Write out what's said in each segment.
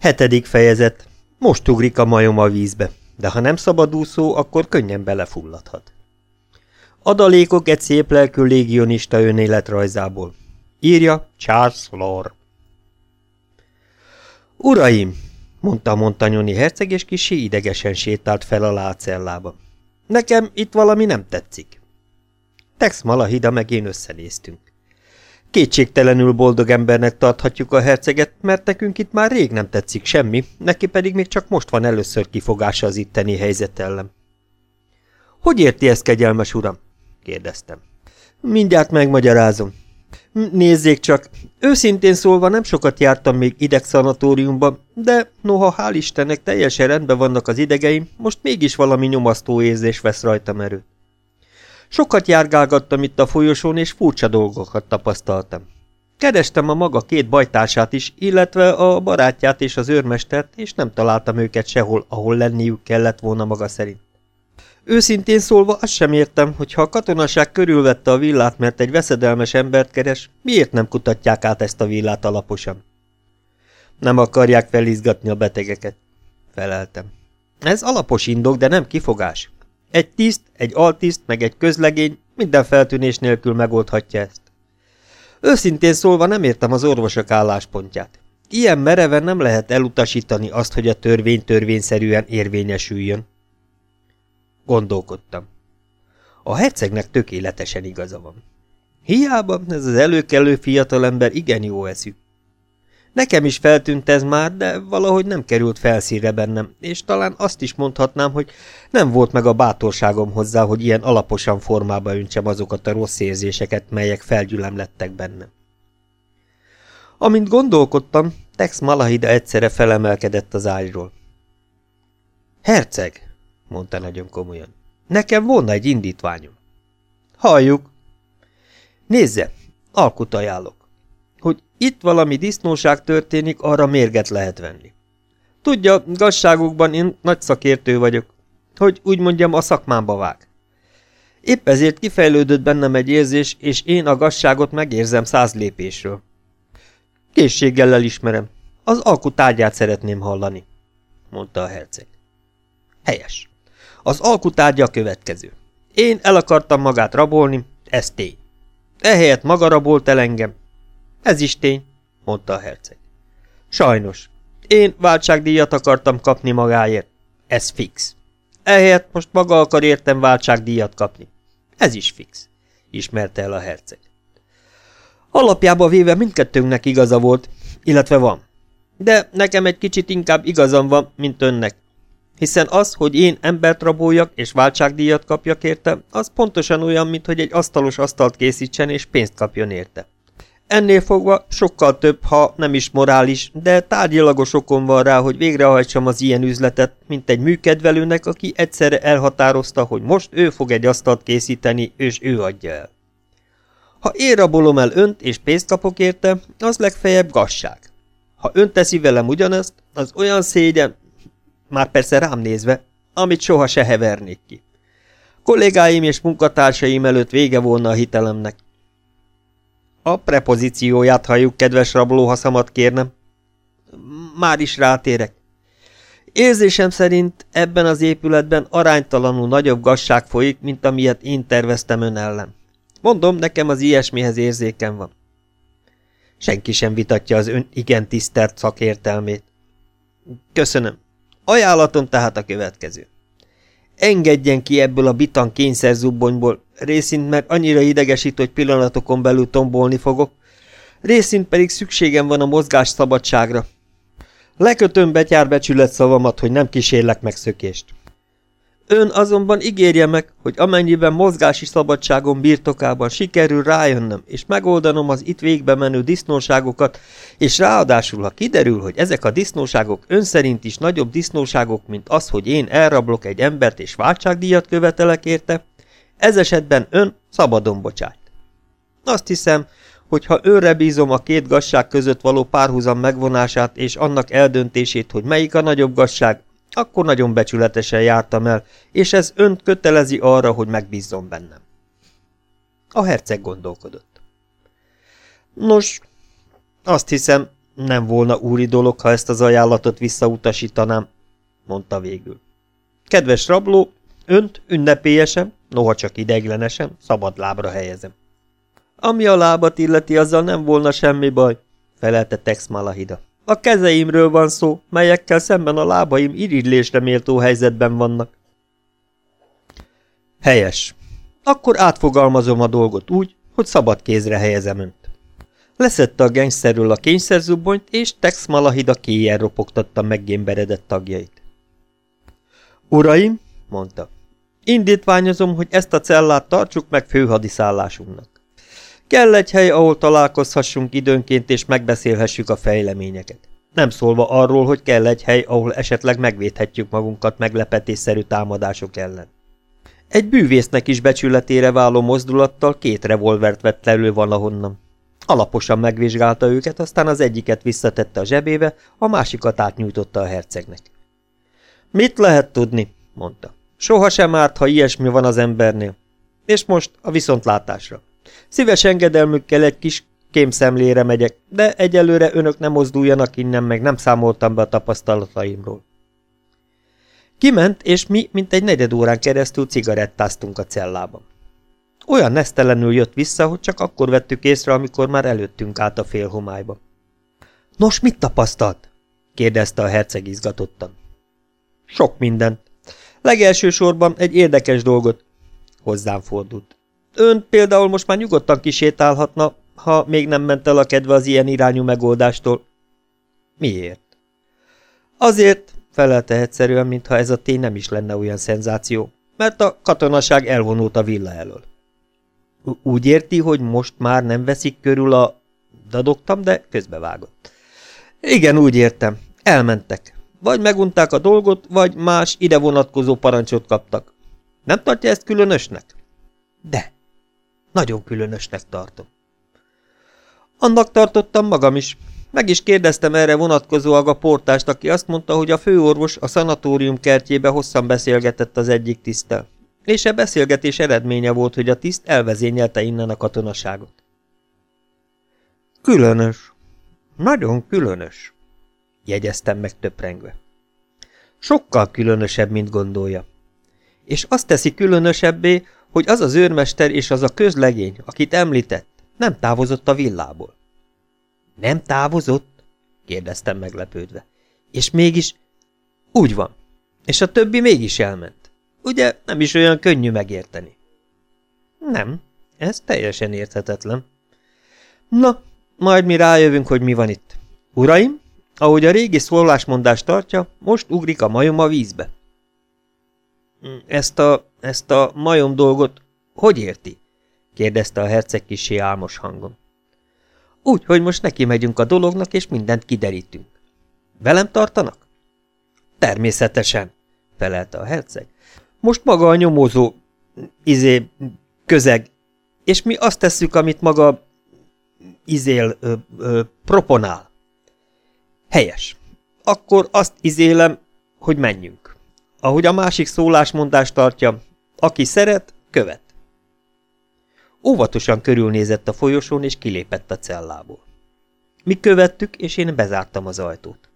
Hetedik fejezet. Most ugrik a majom a vízbe, de ha nem szabadúszó, akkor könnyen belefulladhat. Adalékok egy szép lelkű légionista önéletrajzából. Írja Charles Lore. Uraim, mondta a montanyoni herceg, és kisi idegesen sétált fel a lácellába. Nekem itt valami nem tetszik. Tex Malahida meg én összenéztünk. Kétségtelenül boldog embernek tarthatjuk a herceget, mert nekünk itt már rég nem tetszik semmi, neki pedig még csak most van először kifogása az itteni helyzet ellen. Hogy érti ezt, kegyelmes uram? kérdeztem. Mindjárt megmagyarázom. Nézzék csak, őszintén szólva nem sokat jártam még idegszanatóriumban, de noha hál' Istennek teljesen rendben vannak az idegeim, most mégis valami nyomasztó érzés vesz rajtam erőt. Sokat járgálgattam itt a folyosón, és furcsa dolgokat tapasztaltam. Kerestem a maga két bajtársát is, illetve a barátját és az őrmestert, és nem találtam őket sehol, ahol lenniük kellett volna maga szerint. Őszintén szólva azt sem értem, hogy ha a katonaság körülvette a villát, mert egy veszedelmes embert keres, miért nem kutatják át ezt a villát alaposan? Nem akarják felizgatni a betegeket, feleltem. Ez alapos indok, de nem kifogás. Egy tiszt, egy altiszt, meg egy közlegény minden feltűnés nélkül megoldhatja ezt. Őszintén szólva nem értem az orvosok álláspontját. Ilyen mereven nem lehet elutasítani azt, hogy a törvény törvényszerűen érvényesüljön. Gondolkodtam. A hercegnek tökéletesen igaza van. Hiába ez az előkelő fiatalember igen jó eszű. Nekem is feltűnt ez már, de valahogy nem került felszíre bennem, és talán azt is mondhatnám, hogy nem volt meg a bátorságom hozzá, hogy ilyen alaposan formába öntsem azokat a rossz érzéseket, melyek felgyülemlettek bennem. Amint gondolkodtam, Tex Malahida egyszerre felemelkedett az ágyról. Herceg, mondta nagyon komolyan, nekem volna egy indítványom. Halljuk. Nézze, alkut ajánlok. Itt valami disznóság történik, arra mérget lehet venni. Tudja, gazságukban én nagy szakértő vagyok, hogy úgy mondjam, a szakmámba vág. Épp ezért kifejlődött bennem egy érzés, és én a gazságot megérzem száz lépésről. Készséggel elismerem. Az alkutárgyát szeretném hallani, mondta a herceg. Helyes. Az alkutárgya a következő. Én el akartam magát rabolni, ez tény. Ehelyett maga rabolt el engem, ez is tény, mondta a herceg. Sajnos. Én váltságdíjat akartam kapni magáért. Ez fix. Ehelyett most maga akar értem váltságdíjat kapni. Ez is fix, ismerte el a herceg. Alapjába véve mindkettőnknek igaza volt, illetve van. De nekem egy kicsit inkább igazam van, mint önnek. Hiszen az, hogy én embert raboljak és váltságdíjat kapjak érte, az pontosan olyan, mint hogy egy asztalos asztalt készítsen és pénzt kapjon érte. Ennél fogva sokkal több, ha nem is morális, de tárgyilagos okon van rá, hogy végrehajtsam az ilyen üzletet, mint egy műkedvelőnek, aki egyszerre elhatározta, hogy most ő fog egy asztalt készíteni, és ő adja el. Ha én rabolom el önt, és pénzt kapok érte, az legfeljebb gasság. Ha ön teszi velem ugyanezt, az olyan szégyen, már persze rám nézve, amit soha se hevernék ki. Kollégáim és munkatársaim előtt vége volna a hitelemnek, a prepozícióját halljuk, kedves rabló, ha szabad kérnem. Már is rátérek. Érzésem szerint ebben az épületben aránytalanul nagyobb gazság folyik, mint amilyet én terveztem ön ellen. Mondom, nekem az ilyesmihez érzékem van. Senki sem vitatja az ön igen tisztelt szakértelmét. Köszönöm. Ajánlatom tehát a következő. Engedjen ki ebből a bitan kényszerzubbonyból, részint mert annyira idegesít, hogy pillanatokon belül tombolni fogok, részint pedig szükségem van a mozgás szabadságra. Lekötöm betyár becsület szavamat, hogy nem kísérlek megszökést. Ön azonban ígérje meg, hogy amennyiben mozgási szabadságom birtokában sikerül rájönnöm, és megoldanom az itt végbe menő disznóságokat, és ráadásul, ha kiderül, hogy ezek a disznóságok ön szerint is nagyobb disznóságok, mint az, hogy én elrablok egy embert és váltságdíjat követelek érte, ez esetben ön szabadon bocsát. Azt hiszem, hogy ha őre bízom a két gazság között való párhuzam megvonását és annak eldöntését, hogy melyik a nagyobb gazság, akkor nagyon becsületesen jártam el, és ez önt kötelezi arra, hogy megbízzon bennem. A herceg gondolkodott. Nos, azt hiszem, Nem volna úri dolog, ha ezt az ajánlatot visszautasítanám, mondta végül. Kedves rabló, önt ünnepélyesen, noha csak ideiglenesen, szabad lábra helyezem. Ami a lábat illeti, azzal nem volna semmi baj, felelte Tex Malahida. A kezeimről van szó, melyekkel szemben a lábaim irigylésre méltó helyzetben vannak. Helyes. Akkor átfogalmazom a dolgot úgy, hogy szabad kézre helyezem önt. Leszette a gengszerről a kényszerzubbonyt, és Tex Malahida kéjjel ropogtatta meggémberedett tagjait. Uraim, mondta, indítványozom, hogy ezt a cellát tartsuk meg főhadiszállásunknak. Kell egy hely, ahol találkozhassunk időnként és megbeszélhessük a fejleményeket. Nem szólva arról, hogy kell egy hely, ahol esetleg megvédhetjük magunkat meglepetésszerű támadások ellen. Egy bűvésznek is becsületére váló mozdulattal két revolvert vett elő valahonnan. Alaposan megvizsgálta őket, aztán az egyiket visszatette a zsebébe, a másikat átnyújtotta a hercegnek. Mit lehet tudni? mondta. Soha sem árt, ha ilyesmi van az embernél. És most a viszontlátásra. Szíves engedelmükkel egy kis kémszemlére megyek, de egyelőre önök nem mozduljanak innen, meg nem számoltam be a tapasztalataimról. Kiment, és mi, mint egy negyed órán keresztül cigarettáztunk a cellában. Olyan nesztelenül jött vissza, hogy csak akkor vettük észre, amikor már előttünk át a félhomályba. Nos, mit tapasztalt? kérdezte a herceg izgatottan. Sok mindent. Legelső sorban egy érdekes dolgot. Hozzám fordult. Ön például most már nyugodtan kisétálhatna, ha még nem ment el a kedve az ilyen irányú megoldástól. Miért? Azért, felelte egyszerűen, mintha ez a tény nem is lenne olyan szenzáció, mert a katonaság elvonult a villa elől. Úgy érti, hogy most már nem veszik körül a... Dadogtam, de közbevágott. Igen, úgy értem. Elmentek. Vagy megunták a dolgot, vagy más ide vonatkozó parancsot kaptak. Nem tartja ezt különösnek? De. Nagyon különösnek tartom. Annak tartottam magam is. Meg is kérdeztem erre vonatkozóan a portást, aki azt mondta, hogy a főorvos a szanatórium kertjébe hosszan beszélgetett az egyik tisztel. És e beszélgetés eredménye volt, hogy a tiszt elvezényelte innen a katonaságot. Különös. Nagyon különös, jegyeztem meg töprengve. Sokkal különösebb, mint gondolja. És azt teszi különösebbé, hogy az az őrmester és az a közlegény, akit említett, nem távozott a villából. Nem távozott? kérdeztem meglepődve. És mégis... Úgy van. És a többi mégis elment. Ugye nem is olyan könnyű megérteni? Nem, ez teljesen érthetetlen. Na, majd mi rájövünk, hogy mi van itt. Uraim, ahogy a régi szólásmondást tartja, most ugrik a majom a vízbe. Ezt a, ezt a majom dolgot hogy érti? kérdezte a herceg kisé álmos hangon. Úgy, hogy most neki megyünk a dolognak, és mindent kiderítünk. Velem tartanak? Természetesen, felelte a herceg. Most maga a nyomozó, izé, közeg, és mi azt tesszük, amit maga izél, ö, ö, proponál. Helyes. Akkor azt izélem, hogy menjünk. Ahogy a másik szólásmondást tartja, aki szeret, követ. Óvatosan körülnézett a folyosón, és kilépett a cellából. Mi követtük, és én bezártam az ajtót.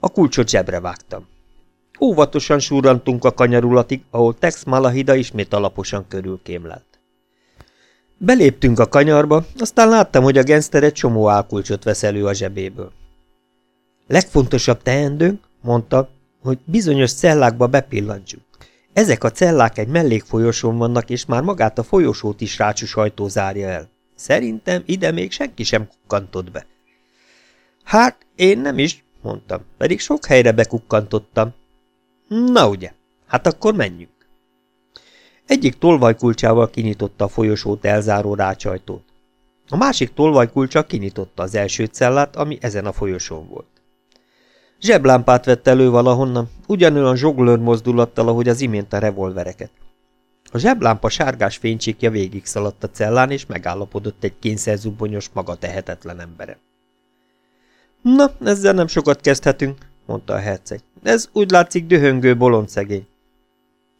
A kulcsot zsebre vágtam. Óvatosan surrantunk a kanyarulatig, ahol Tex Malahida ismét alaposan körülkémlelt. Beléptünk a kanyarba, aztán láttam, hogy a genszter egy csomó álkulcsot vesz elő a zsebéből. Legfontosabb teendőnk, mondta, hogy bizonyos cellákba bepillantsuk. Ezek a cellák egy mellékfolyosón vannak, és már magát a folyosót is rácsus ajtó zárja el. Szerintem ide még senki sem kukkantott be. Hát, én nem is, mondtam, pedig sok helyre bekukkantottam. Na ugye, hát akkor menjünk. Egyik tolvajkulcsával kinyitotta a folyosót elzáró rácsajtót. A másik tolvajkulcsa kinyitotta az első cellát, ami ezen a folyosón volt. Zseblámpát vett elő valahonnan, ugyanolyan zsoglőr mozdulattal, ahogy az imént a revolvereket. A zseblámpa sárgás fénycsikja végig szaladt a cellán, és megállapodott egy kényszerzubbonyos, maga tehetetlen embere. Na, ezzel nem sokat kezdhetünk, mondta a herceg. Ez úgy látszik dühöngő bolond szegény.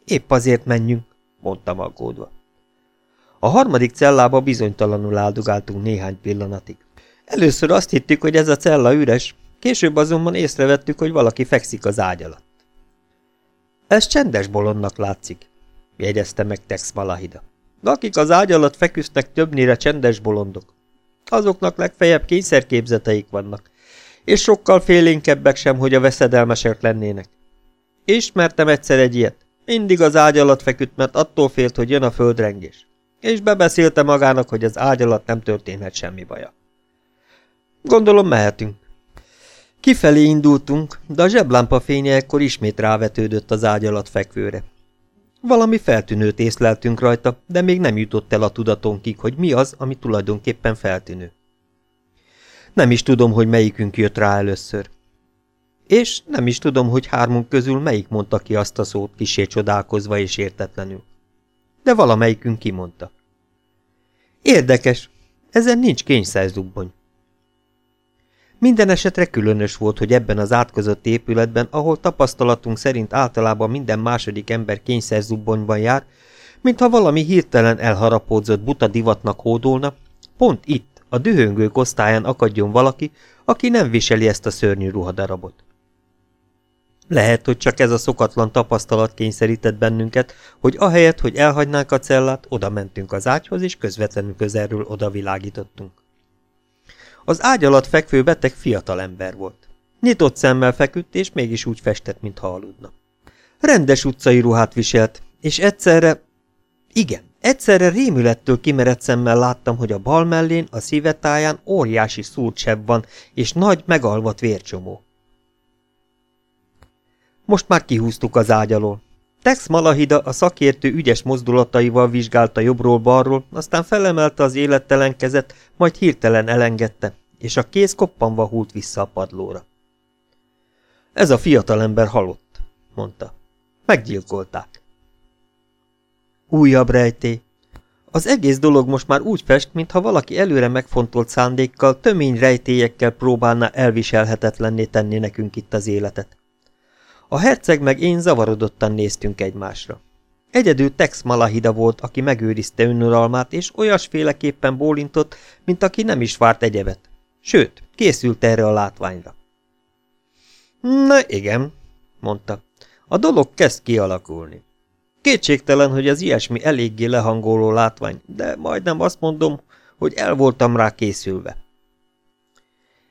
Épp azért menjünk, mondtam aggódva. A harmadik cellába bizonytalanul áldogáltunk néhány pillanatig. Először azt hittük, hogy ez a cella üres, később azonban észrevettük, hogy valaki fekszik az ágy alatt. Ez csendes bolondnak látszik, jegyezte meg Tex Malahida. De akik az ágy alatt feküsznek, többnyire csendes bolondok. Azoknak legfeljebb kényszerképzeteik vannak, és sokkal félénkebbek sem, hogy a veszedelmesek lennének. Ismertem egyszer egy ilyet. Mindig az ágy alatt feküdt, mert attól félt, hogy jön a földrengés. És bebeszélte magának, hogy az ágy alatt nem történhet semmi baja. Gondolom mehetünk. Kifelé indultunk, de a zseblámpa fénye ekkor ismét rávetődött az ágy alatt fekvőre. Valami feltűnőt észleltünk rajta, de még nem jutott el a tudatonkig, hogy mi az, ami tulajdonképpen feltűnő. Nem is tudom, hogy melyikünk jött rá először. És nem is tudom, hogy hármunk közül melyik mondta ki azt a szót, kisé csodálkozva és értetlenül. De valamelyikünk kimondta. Érdekes, ezen nincs kényszerzubbony. Minden esetre különös volt, hogy ebben az átkozott épületben, ahol tapasztalatunk szerint általában minden második ember kényszerzubbonyban jár, mintha valami hirtelen elharapódzott buta divatnak hódolna, pont itt, a dühöngők osztályán akadjon valaki, aki nem viseli ezt a szörnyű ruhadarabot. Lehet, hogy csak ez a szokatlan tapasztalat kényszerített bennünket, hogy ahelyett, hogy elhagynánk a cellát, oda mentünk az ágyhoz, és közvetlenül közelről oda világítottunk. Az ágy alatt fekvő beteg fiatal ember volt. Nyitott szemmel feküdt, és mégis úgy festett, mintha aludna. Rendes utcai ruhát viselt, és egyszerre... Igen, egyszerre rémülettől kimerett szemmel láttam, hogy a bal mellén, a szívetáján óriási szúrtsebb van, és nagy, megalvat vércsomó. Most már kihúztuk az ágy alól. Tex Malahida a szakértő ügyes mozdulataival vizsgálta jobbról-balról, aztán felemelte az élettelen kezet, majd hirtelen elengedte, és a kéz koppanva húlt vissza a padlóra. Ez a fiatalember halott, mondta. Meggyilkolták. Újabb rejtély. Az egész dolog most már úgy fest, mintha valaki előre megfontolt szándékkal, tömény rejtélyekkel próbálna elviselhetetlenné tenni nekünk itt az életet. A herceg meg én zavarodottan néztünk egymásra. Egyedül Tex Malahida volt, aki megőrizte önuralmát, és olyasféleképpen bólintott, mint aki nem is várt egyebet. Sőt, készült erre a látványra. Na igen, mondta. A dolog kezd kialakulni. Kétségtelen, hogy az ilyesmi eléggé lehangoló látvány, de majdnem azt mondom, hogy el voltam rá készülve.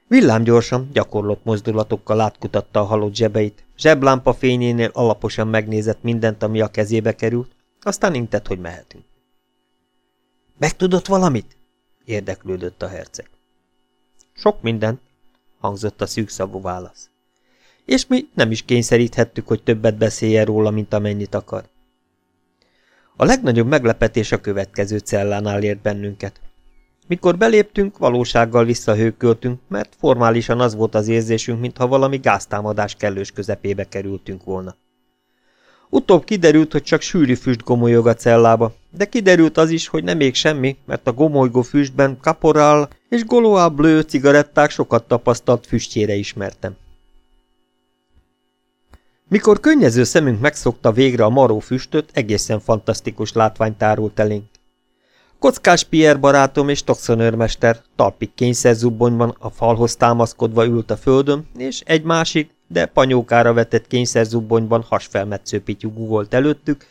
Villámgyorsan, gyakorlott mozdulatokkal átkutatta a halott zsebeit, zseblámpa fényénél alaposan megnézett mindent, ami a kezébe került, aztán intett, hogy mehetünk. Megtudott valamit? érdeklődött a herceg. Sok mindent, hangzott a szűkszavú válasz. És mi nem is kényszeríthettük, hogy többet beszéljen róla, mint amennyit akar. A legnagyobb meglepetés a következő cellánál ért bennünket. Mikor beléptünk, valósággal visszahőköltünk, mert formálisan az volt az érzésünk, mintha valami gáztámadás kellős közepébe kerültünk volna. Utóbb kiderült, hogy csak sűrű füst gomolyog a cellába, de kiderült az is, hogy nem még semmi, mert a gomolygó füstben kaporál és Goloa Bleu cigaretták sokat tapasztalt füstjére ismertem. Mikor könnyező szemünk megszokta végre a maró füstöt, egészen fantasztikus látvány tárult elénk. Kockás Pierre barátom és toxonőrmester talpig kényszerzubbonyban a falhoz támaszkodva ült a földön, és egy másik, de panyókára vetett kényszerzubbonyban hasfelmetsző pityugú volt előttük,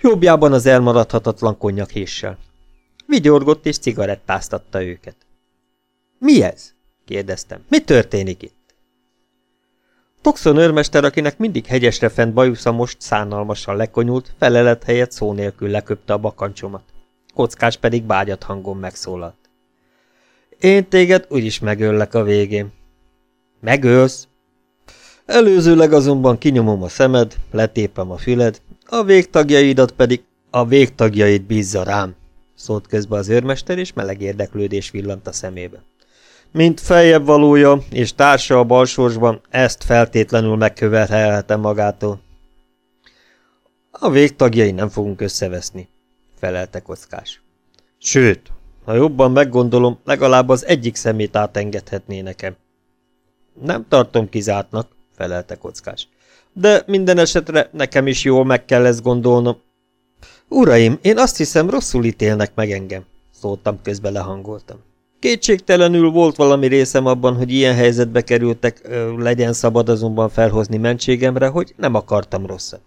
jobbjában az elmaradhatatlan konnyakéssel. Vigyorgott és cigarettáztatta őket. Mi ez? kérdeztem. Mi történik itt? Toxon őrmester, akinek mindig hegyesre fent bajusza most szánalmasan lekonyult, felelet helyett szó nélkül leköpte a bakancsomat. Kockás pedig bágyat hangon megszólalt. Én téged úgyis megöllek a végén. Megölsz? Előzőleg azonban kinyomom a szemed, letépem a füled, a végtagjaidat pedig a végtagjaid bízza rám, szólt közbe az őrmester, és meleg érdeklődés villant a szemébe. Mint feljebb valója és társa a balsorsban, ezt feltétlenül megkövethelhetem magától. A végtagjai nem fogunk összeveszni, felelte kockás. Sőt, ha jobban meggondolom, legalább az egyik szemét átengedhetné nekem. Nem tartom kizártnak, felelte kockás. De minden esetre nekem is jól meg kell ezt gondolnom. Uraim, én azt hiszem rosszul ítélnek meg engem, szóltam közbe lehangoltam. Kétségtelenül volt valami részem abban, hogy ilyen helyzetbe kerültek, legyen szabad azonban felhozni mentségemre, hogy nem akartam rosszat.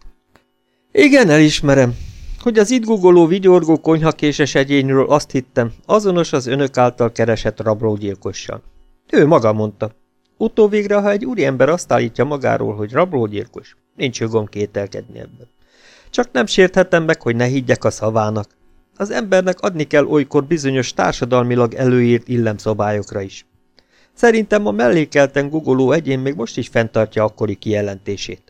Igen, elismerem, hogy az itt gugoló vigyorgó konyhakéses egyényről azt hittem, azonos az önök által keresett rablógyilkossal. Ő maga mondta. Utóvégre, ha egy úriember azt állítja magáról, hogy rablógyilkos, nincs jogom kételkedni ebben. Csak nem sérthetem meg, hogy ne higgyek a szavának. Az embernek adni kell olykor bizonyos társadalmilag előírt illemszabályokra is. Szerintem a mellékelten gugoló egyén még most is fenntartja akkori kijelentését.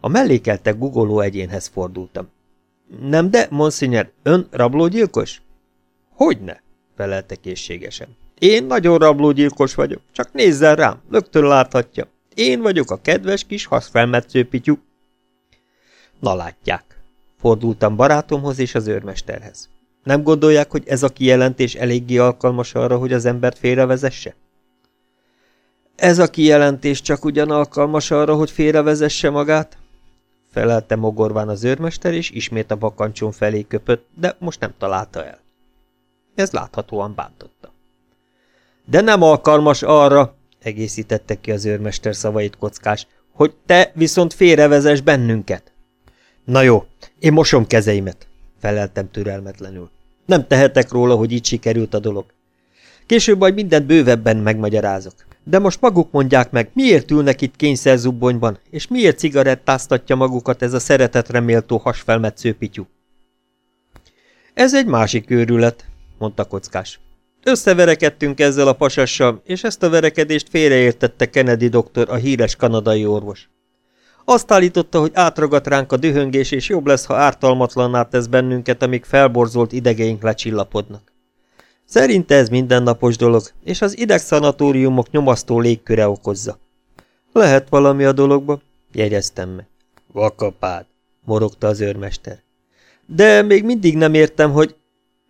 A mellékeltek gugoló egyénhez fordultam. Nem de, monszinyer, ön rablógyilkos? Hogyne, felelte készségesen. Én nagyon rablógyilkos vagyok, csak nézzen rám, rögtön láthatja. Én vagyok a kedves kis haszfelmetsző pityú. Na látják, fordultam barátomhoz és az őrmesterhez. Nem gondolják, hogy ez a kijelentés eléggé alkalmas arra, hogy az embert félrevezesse? Ez a kijelentés csak ugyan alkalmas arra, hogy félrevezesse magát? Felelte mogorván az őrmester, és ismét a bakancson felé köpött, de most nem találta el. Ez láthatóan bántotta. De nem alkalmas arra, egészítette ki az őrmester szavait kockás, hogy te viszont félrevezes bennünket. Na jó, én mosom kezeimet, feleltem türelmetlenül. Nem tehetek róla, hogy így sikerült a dolog. Később majd mindent bővebben megmagyarázok. De most maguk mondják meg, miért ülnek itt kényszerzubbonyban, és miért cigarettáztatja magukat ez a szeretetre méltó hasfelmetsző pityú? Ez egy másik őrület, mondta kockás. Összeverekedtünk ezzel a pasassal, és ezt a verekedést félreértette Kennedy doktor, a híres kanadai orvos. Azt állította, hogy átragadt ránk a dühöngés, és jobb lesz, ha ártalmatlanná tesz bennünket, amíg felborzolt idegeink lecsillapodnak. Szerinte ez mindennapos dolog, és az idegszanatóriumok nyomasztó légköre okozza. Lehet valami a dologba? Jegyeztem meg. Vakapád, morogta az őrmester. De még mindig nem értem, hogy...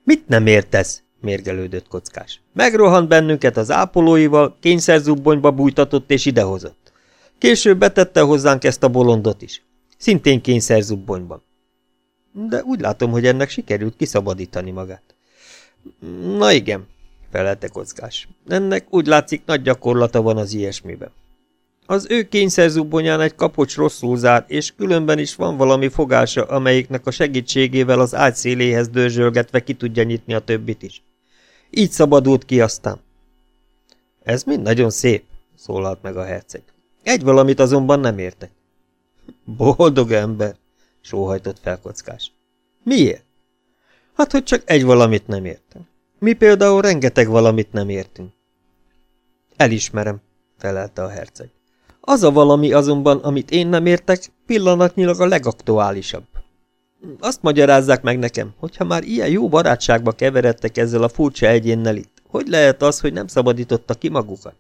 Mit nem értesz? mérgelődött kockás. Megrohant bennünket az ápolóival, kényszerzubbonyba bújtatott és idehozott. Később betette hozzánk ezt a bolondot is. Szintén kényszerzubbonyban. De úgy látom, hogy ennek sikerült kiszabadítani magát. Na igen, felelte kockás. Ennek úgy látszik nagy gyakorlata van az ilyesmiben. Az ő kényszerzubbonyán egy kapocs rosszul zár, és különben is van valami fogása, amelyiknek a segítségével az ágy széléhez dörzsölgetve ki tudja nyitni a többit is. Így szabadult ki aztán. Ez mind nagyon szép, szólalt meg a herceg. Egy valamit azonban nem értek. Boldog ember, sóhajtott fel kockás. Miért? Hát, hogy csak egy valamit nem értem. Mi például rengeteg valamit nem értünk. Elismerem, felelte a herceg. Az a valami azonban, amit én nem értek, pillanatnyilag a legaktuálisabb. Azt magyarázzák meg nekem, hogyha már ilyen jó barátságba keveredtek ezzel a furcsa egyénnel itt, hogy lehet az, hogy nem szabadította ki magukat?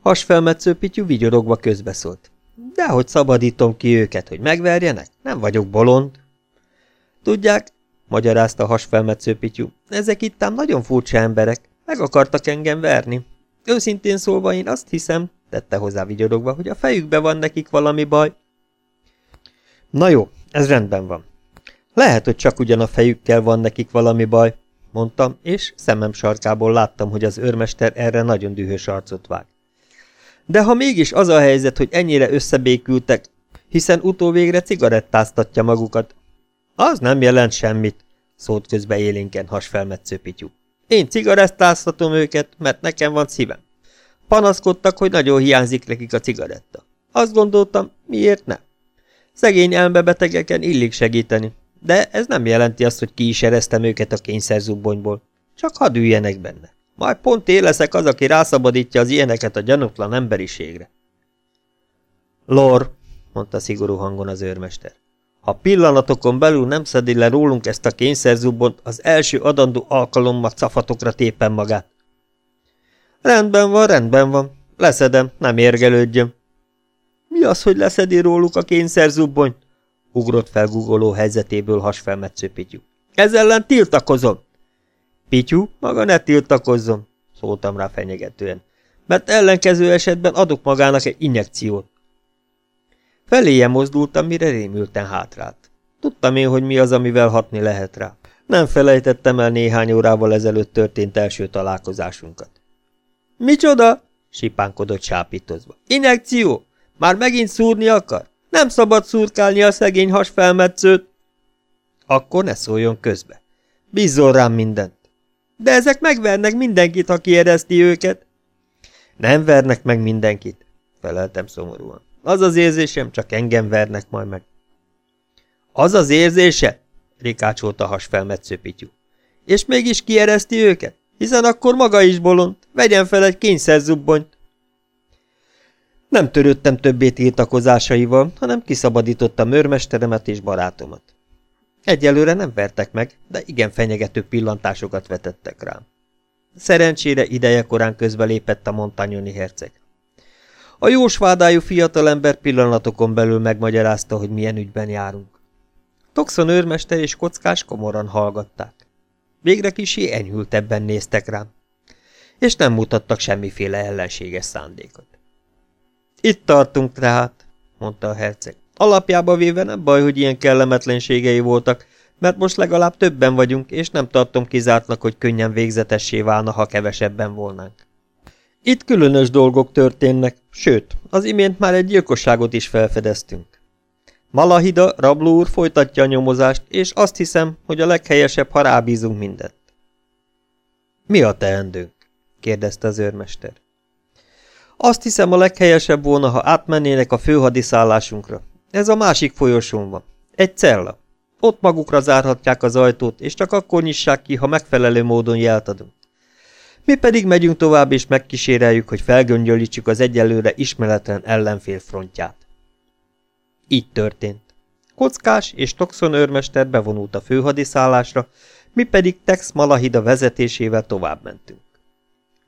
Hasfelmetsző Pityú vigyorogva közbeszólt. Dehogy szabadítom ki őket, hogy megverjenek? Nem vagyok bolond. Tudják, magyarázta hasfelmetsző Pityú, ezek itt ám nagyon furcsa emberek, meg akartak engem verni. Őszintén szólva én azt hiszem, tette hozzá vigyorogva, hogy a fejükbe van nekik valami baj. Na jó, ez rendben van. Lehet, hogy csak ugyan a fejükkel van nekik valami baj, mondtam, és szemem sarkából láttam, hogy az őrmester erre nagyon dühös arcot vág. De ha mégis az a helyzet, hogy ennyire összebékültek, hiszen utóvégre cigarettáztatja magukat, az nem jelent semmit, szólt közbe élénken hasfelmetsző pityú. Én cigarettáztatom őket, mert nekem van szívem. Panaszkodtak, hogy nagyon hiányzik nekik a cigaretta. Azt gondoltam, miért nem? Szegény elmebetegeken illik segíteni, de ez nem jelenti azt, hogy ki is ereztem őket a kényszerzubbonyból. Csak hadd üljenek benne. Majd pont én leszek az, aki rászabadítja az ilyeneket a gyanútlan emberiségre. Lor, mondta szigorú hangon az őrmester. Ha pillanatokon belül nem szedi le rólunk ezt a kényszerzubbont, az első adandó alkalommal cafatokra tépen magát. Rendben van, rendben van. Leszedem, nem érgelődjön. Mi az, hogy leszedi róluk a kényszerzubbonyt? Ugrott fel gugoló helyzetéből hasfelmetsző Pityú. Ez ellen tiltakozom. Pityú, maga ne tiltakozzon, szóltam rá fenyegetően, mert ellenkező esetben adok magának egy injekciót. Feléje mozdultam, mire rémülten hátrált. Tudtam én, hogy mi az, amivel hatni lehet rá. Nem felejtettem el néhány órával ezelőtt történt első találkozásunkat. Micsoda? sipánkodott sápítozva. Inekció! Már megint szúrni akar? Nem szabad szurkálni a szegény hasfelmetszőt. Akkor ne szóljon közbe. Bízzol rám mindent. De ezek megvernek mindenkit, ha kiereszti őket. Nem vernek meg mindenkit, feleltem szomorúan. Az az érzésem, csak engem vernek majd meg. Az az érzése? rikácsolta hasfelmetsző Pityú. És mégis kiereszti őket? Hiszen akkor maga is bolond. Vegyen fel egy kényszerzubbonyt. Nem törődtem többé tiltakozásaival, hanem kiszabadítottam őrmesteremet és barátomat. Egyelőre nem vertek meg, de igen fenyegető pillantásokat vetettek rám. Szerencsére ideje korán közbelépett a montanyoni herceg. A jósvádájú fiatalember pillanatokon belül megmagyarázta, hogy milyen ügyben járunk. Toxon őrmester és kockás komoran hallgatták. Végre kisé enyhültebben néztek rám, és nem mutattak semmiféle ellenséges szándékot. Itt tartunk tehát, mondta a herceg. Alapjába véve nem baj, hogy ilyen kellemetlenségei voltak, mert most legalább többen vagyunk, és nem tartom kizártnak, hogy könnyen végzetessé válna, ha kevesebben volnánk. Itt különös dolgok történnek, sőt, az imént már egy gyilkosságot is felfedeztünk. Malahida, rabló úr folytatja a nyomozást, és azt hiszem, hogy a leghelyesebb, ha rábízunk mindent. Mi a teendőnk? kérdezte az őrmester. Azt hiszem a leghelyesebb volna, ha átmennének a főhadiszállásunkra. Ez a másik folyosón van. Egy cella. Ott magukra zárhatják az ajtót, és csak akkor nyissák ki, ha megfelelő módon jelt adunk. Mi pedig megyünk tovább, és megkíséreljük, hogy felgöngyölítsük az egyelőre ismeretlen ellenfél frontját. Így történt. Kockás és Toxon őrmester bevonult a főhadiszállásra, mi pedig Tex Malahida vezetésével tovább mentünk.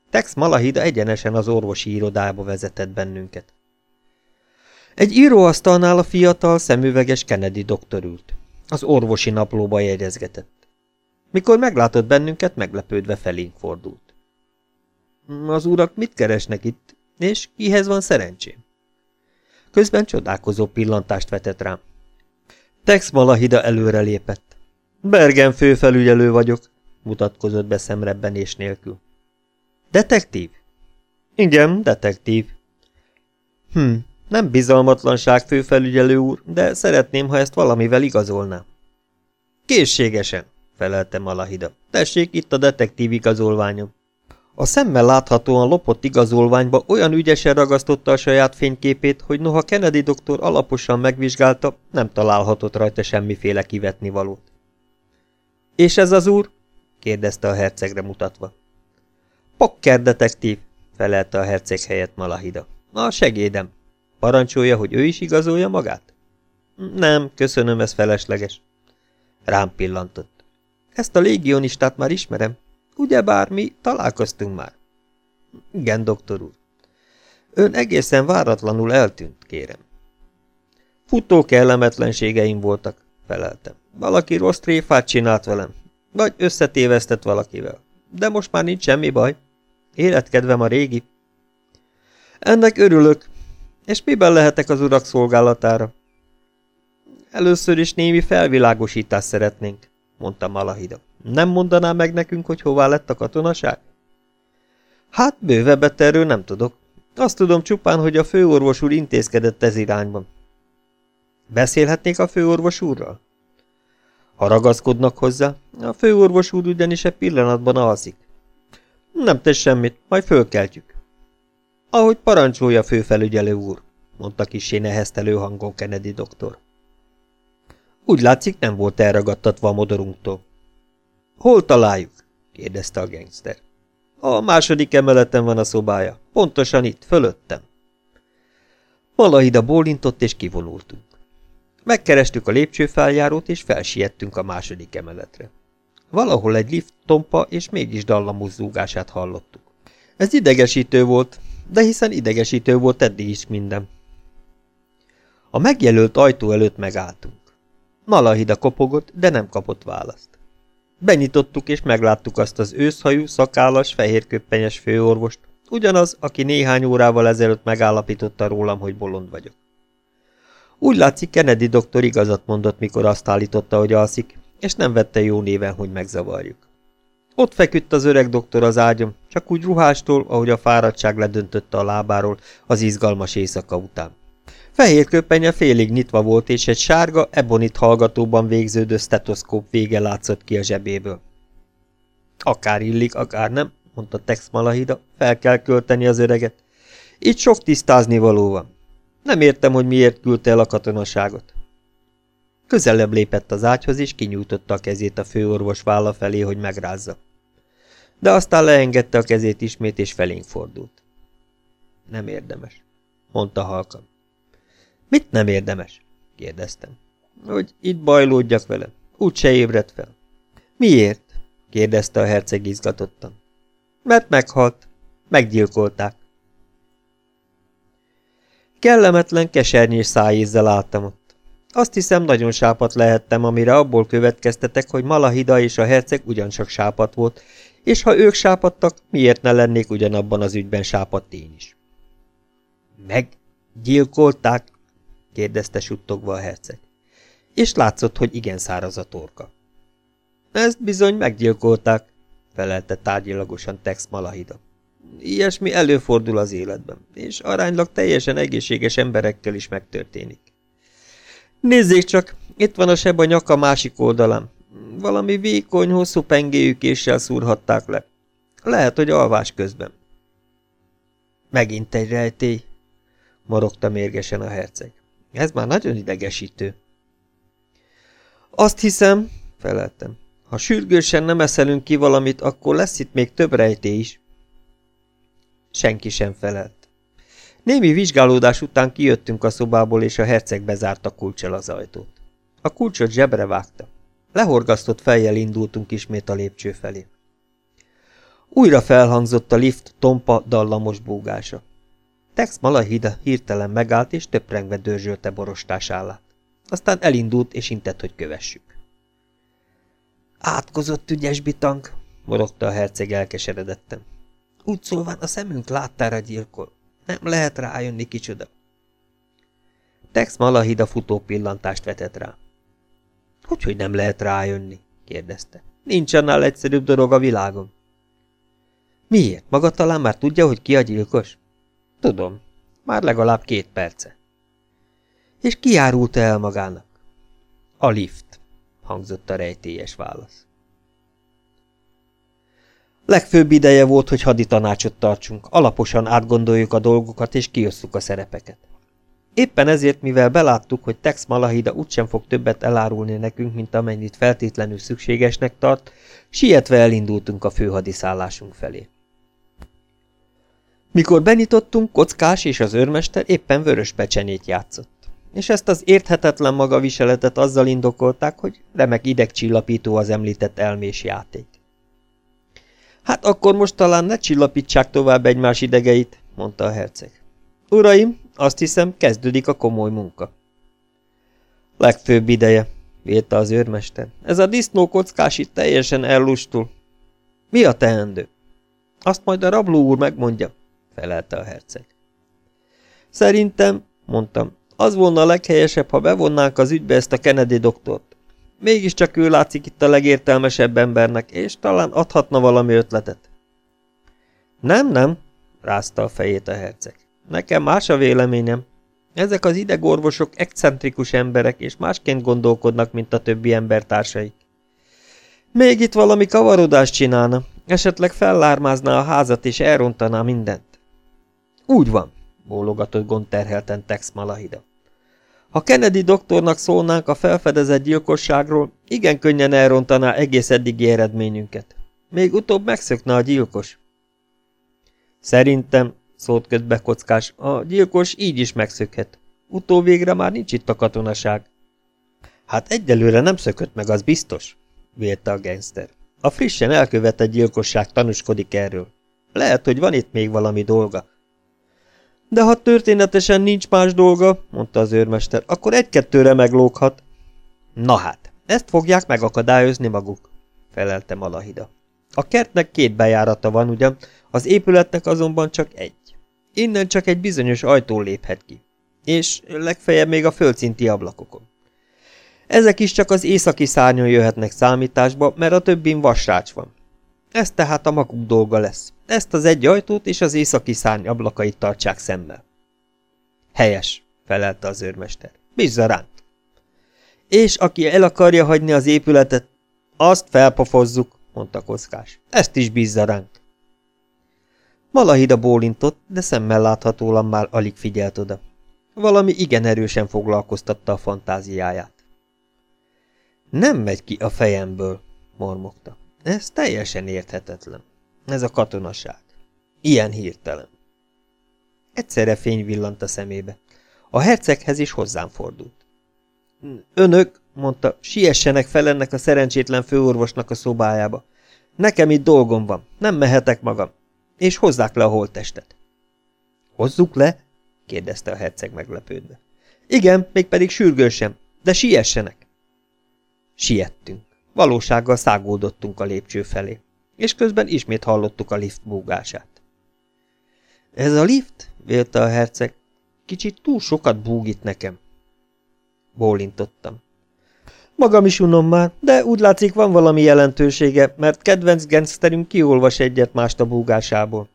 Tex Malahida egyenesen az orvosi irodába vezetett bennünket. Egy íróasztalnál a fiatal, szemüveges Kennedy doktor ült. Az orvosi naplóba jegyezgetett. Mikor meglátott bennünket, meglepődve felénk fordult. Az urak mit keresnek itt, és kihez van szerencsém? Közben csodálkozó pillantást vetett rám. Tex Malahida előre lépett. Bergen főfelügyelő vagyok, mutatkozott be szemrebbenés nélkül. Detektív? Igen, detektív. Hm, nem bizalmatlanság főfelügyelő úr, de szeretném, ha ezt valamivel igazolná. Készségesen, felelte Malahida. Tessék, itt a detektív igazolványom. A szemmel láthatóan lopott igazolványba olyan ügyesen ragasztotta a saját fényképét, hogy noha Kennedy doktor alaposan megvizsgálta, nem találhatott rajta semmiféle kivetnivalót. És ez az úr? kérdezte a hercegre mutatva. Pokker detektív, felelte a herceg helyett Malahida. A segédem. Parancsolja, hogy ő is igazolja magát? Nem, köszönöm, ez felesleges. Rám pillantott. Ezt a légionistát már ismerem. Ugyebár mi találkoztunk már. Igen, doktor úr. Ön egészen váratlanul eltűnt, kérem. Futó kellemetlenségeim voltak, feleltem. Valaki rossz tréfát csinált velem, vagy összetévesztett valakivel. De most már nincs semmi baj. Életkedvem a régi. Ennek örülök. És miben lehetek az urak szolgálatára? Először is némi felvilágosítást szeretnénk, mondta Malahida. Nem mondaná meg nekünk, hogy hová lett a katonaság? Hát bővebbet erről nem tudok. Azt tudom csupán, hogy a főorvos úr intézkedett ez irányban. Beszélhetnék a főorvos úrral? Ha ragaszkodnak hozzá, a főorvos úr ugyanis egy pillanatban alszik. Nem tesz semmit, majd fölkeltjük. Ahogy parancsolja főfelügyelő úr, mondta kisé neheztelő hangon Kennedy doktor. Úgy látszik, nem volt elragadtatva a modorunktól. Hol találjuk? kérdezte a gangster. A második emeleten van a szobája, pontosan itt, fölöttem. Malahida bólintott, és kivonultunk. Megkerestük a lépcsőfeljárót, és felsiettünk a második emeletre. Valahol egy lift tompa és mégis dallamos zúgását hallottuk. Ez idegesítő volt, de hiszen idegesítő volt eddig is minden. A megjelölt ajtó előtt megálltunk. Malahida kopogott, de nem kapott választ. Benyitottuk és megláttuk azt az őszhajú, szakállas, fehérköppenyes főorvost, ugyanaz, aki néhány órával ezelőtt megállapította rólam, hogy bolond vagyok. Úgy látszik, Kennedy doktor igazat mondott, mikor azt állította, hogy alszik, és nem vette jó néven, hogy megzavarjuk. Ott feküdt az öreg doktor az ágyom, csak úgy ruhástól, ahogy a fáradtság ledöntötte a lábáról az izgalmas éjszaka után. Fehér köpenye félig nyitva volt, és egy sárga, ebonit hallgatóban végződő stetoszkóp vége látszott ki a zsebéből. Akár illik, akár nem, mondta Tex Malahida, fel kell költeni az öreget. Itt sok tisztázni való van. Nem értem, hogy miért küldte el a katonaságot. Közelebb lépett az ágyhoz, és kinyújtotta a kezét a főorvos válla felé, hogy megrázza. De aztán leengedte a kezét ismét, és felénk fordult. Nem érdemes, mondta halkan. Mit nem érdemes? kérdeztem. Hogy itt bajlódjak vele. Úgy se ébredt fel. Miért? kérdezte a herceg izgatottan. Mert meghalt. Meggyilkolták. Kellemetlen, kesernyés szájízzel álltam ott. Azt hiszem, nagyon sápat lehettem, amire abból következtetek, hogy Malahida és a herceg ugyancsak sápat volt, és ha ők sápadtak, miért ne lennék ugyanabban az ügyben sápadt én is. Meggyilkolták? Kérdezte suttogva a herceg. És látszott, hogy igen száraz a torka. Ezt bizony meggyilkolták, felelte tárgyilagosan Tex Malahida. Ilyesmi előfordul az életben, és aránylag teljesen egészséges emberekkel is megtörténik. Nézzék csak, itt van a seb a nyaka másik oldalán. Valami vékony, hosszú pengéjű késsel szúrhatták le. Lehet, hogy alvás közben. Megint egy rejtély, morogta mérgesen a herceg. Ez már nagyon idegesítő. Azt hiszem, feleltem, ha sürgősen nem eszelünk ki valamit, akkor lesz itt még több rejtély is. Senki sem felelt. Némi vizsgálódás után kijöttünk a szobából, és a herceg bezárta kulcsal az ajtót. A kulcsot zsebre vágta. Lehorgasztott fejjel indultunk ismét a lépcső felé. Újra felhangzott a lift tompa, dallamos búgása. Tex Malahida hirtelen megállt, és töprengve dörzsölte borostás állát. Aztán elindult, és intett, hogy kövessük. Átkozott ügyes bitang, morogta a herceg elkeseredetten. Úgy szólván a szemünk láttára gyilkol. Nem lehet rájönni kicsoda. Tex Malahida futó pillantást vetett rá. Hogy, hogy nem lehet rájönni? kérdezte. Nincs annál egyszerűbb dolog a világon. Miért? Maga talán már tudja, hogy ki a gyilkos? Tudom. Már legalább két perce. És ki árulta el magának? A lift, hangzott a rejtélyes válasz. Legfőbb ideje volt, hogy hadi tanácsot tartsunk, alaposan átgondoljuk a dolgokat és kiosszuk a szerepeket. Éppen ezért, mivel beláttuk, hogy Tex Malahida úgysem fog többet elárulni nekünk, mint amennyit feltétlenül szükségesnek tart, sietve elindultunk a főhadiszállásunk felé. Mikor benyitottunk, Kockás és az őrmester éppen vörös pecsenyét játszott, és ezt az érthetetlen magaviseletet azzal indokolták, hogy remek idegcsillapító az említett elmés játék. Hát akkor most talán ne csillapítsák tovább egymás idegeit, mondta a herceg. Uraim, azt hiszem, kezdődik a komoly munka. Legfőbb ideje, vélte az őrmester. Ez a disznókockás itt teljesen ellustul. Mi a teendő? Azt majd a rabló úr megmondja, felelte a herceg. Szerintem, mondtam, az volna a leghelyesebb, ha bevonnánk az ügybe ezt a Kennedy doktort. Mégiscsak ő látszik itt a legértelmesebb embernek, és talán adhatna valami ötletet. Nem, nem, rázta a fejét a herceg. Nekem más a véleményem. Ezek az idegorvosok excentrikus emberek, és másként gondolkodnak, mint a többi embertársaik. Még itt valami kavarodást csinálna, esetleg fellármázná a házat, és elrontaná mindent. Úgy van, bólogatott gondterhelten Tex Malahida. Ha Kennedy doktornak szólnánk a felfedezett gyilkosságról, igen könnyen elrontaná egész eddigi eredményünket. Még utóbb megszökne a gyilkos. Szerintem, szólt közbe kockás, a gyilkos így is megszökhet. Utóvégre már nincs itt a katonaság. Hát egyelőre nem szökött meg, az biztos, vélte a gangster. A frissen elkövetett gyilkosság tanúskodik erről. Lehet, hogy van itt még valami dolga. De ha történetesen nincs más dolga, mondta az őrmester, akkor egy-kettőre meglóghat. Na hát, ezt fogják megakadályozni maguk, felelte Malahida. A kertnek két bejárata van ugyan, az épületnek azonban csak egy. Innen csak egy bizonyos ajtó léphet ki, és legfeljebb még a földszinti ablakokon. Ezek is csak az északi szárnyon jöhetnek számításba, mert a többin vasrács van. Ez tehát a maguk dolga lesz. Ezt az egy ajtót és az északi szárny ablakait tartsák szemmel. Helyes, felelte az őrmester. Bízza ránt. És aki el akarja hagyni az épületet, azt felpofozzuk, mondta kockás. Ezt is bízza ránk. Malahida bólintott, de szemmel láthatóan már alig figyelt oda. Valami igen erősen foglalkoztatta a fantáziáját. Nem megy ki a fejemből, mormogta. Ez teljesen érthetetlen. Ez a katonaság. Ilyen hirtelen. Egyszerre fény villant a szemébe. A herceghez is hozzám fordult. Önök, mondta, siessenek fel ennek a szerencsétlen főorvosnak a szobájába. Nekem itt dolgom van, nem mehetek magam. És hozzák le a holttestet. Hozzuk le? kérdezte a herceg meglepődve. Igen, mégpedig sürgősen, de siessenek. Siettünk. Valósággal szágódottunk a lépcső felé, és közben ismét hallottuk a lift búgását. Ez a lift? vélte a herceg. Kicsit túl sokat búgít nekem. Bólintottam. Magam is unom már, de úgy látszik van valami jelentősége, mert kedvenc gangsterünk kiolvas egyet mást a búgásából.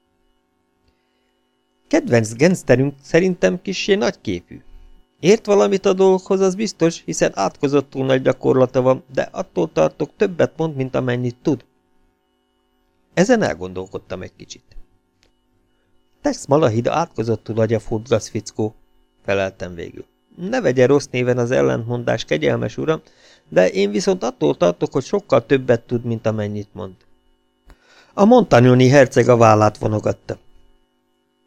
Kedvenc gangsterünk szerintem kissé nagyképű. Ért valamit a dolghoz, az biztos, hiszen átkozottul nagy gyakorlata van, de attól tartok többet mond, mint amennyit tud. Ezen elgondolkodtam egy kicsit. Tex Malahida átkozottul agyafúdlasz, fickó, feleltem végül. Ne vegye rossz néven az ellentmondás, kegyelmes uram, de én viszont attól tartok, hogy sokkal többet tud, mint amennyit mond. A montagnoni herceg a vállát vonogatta.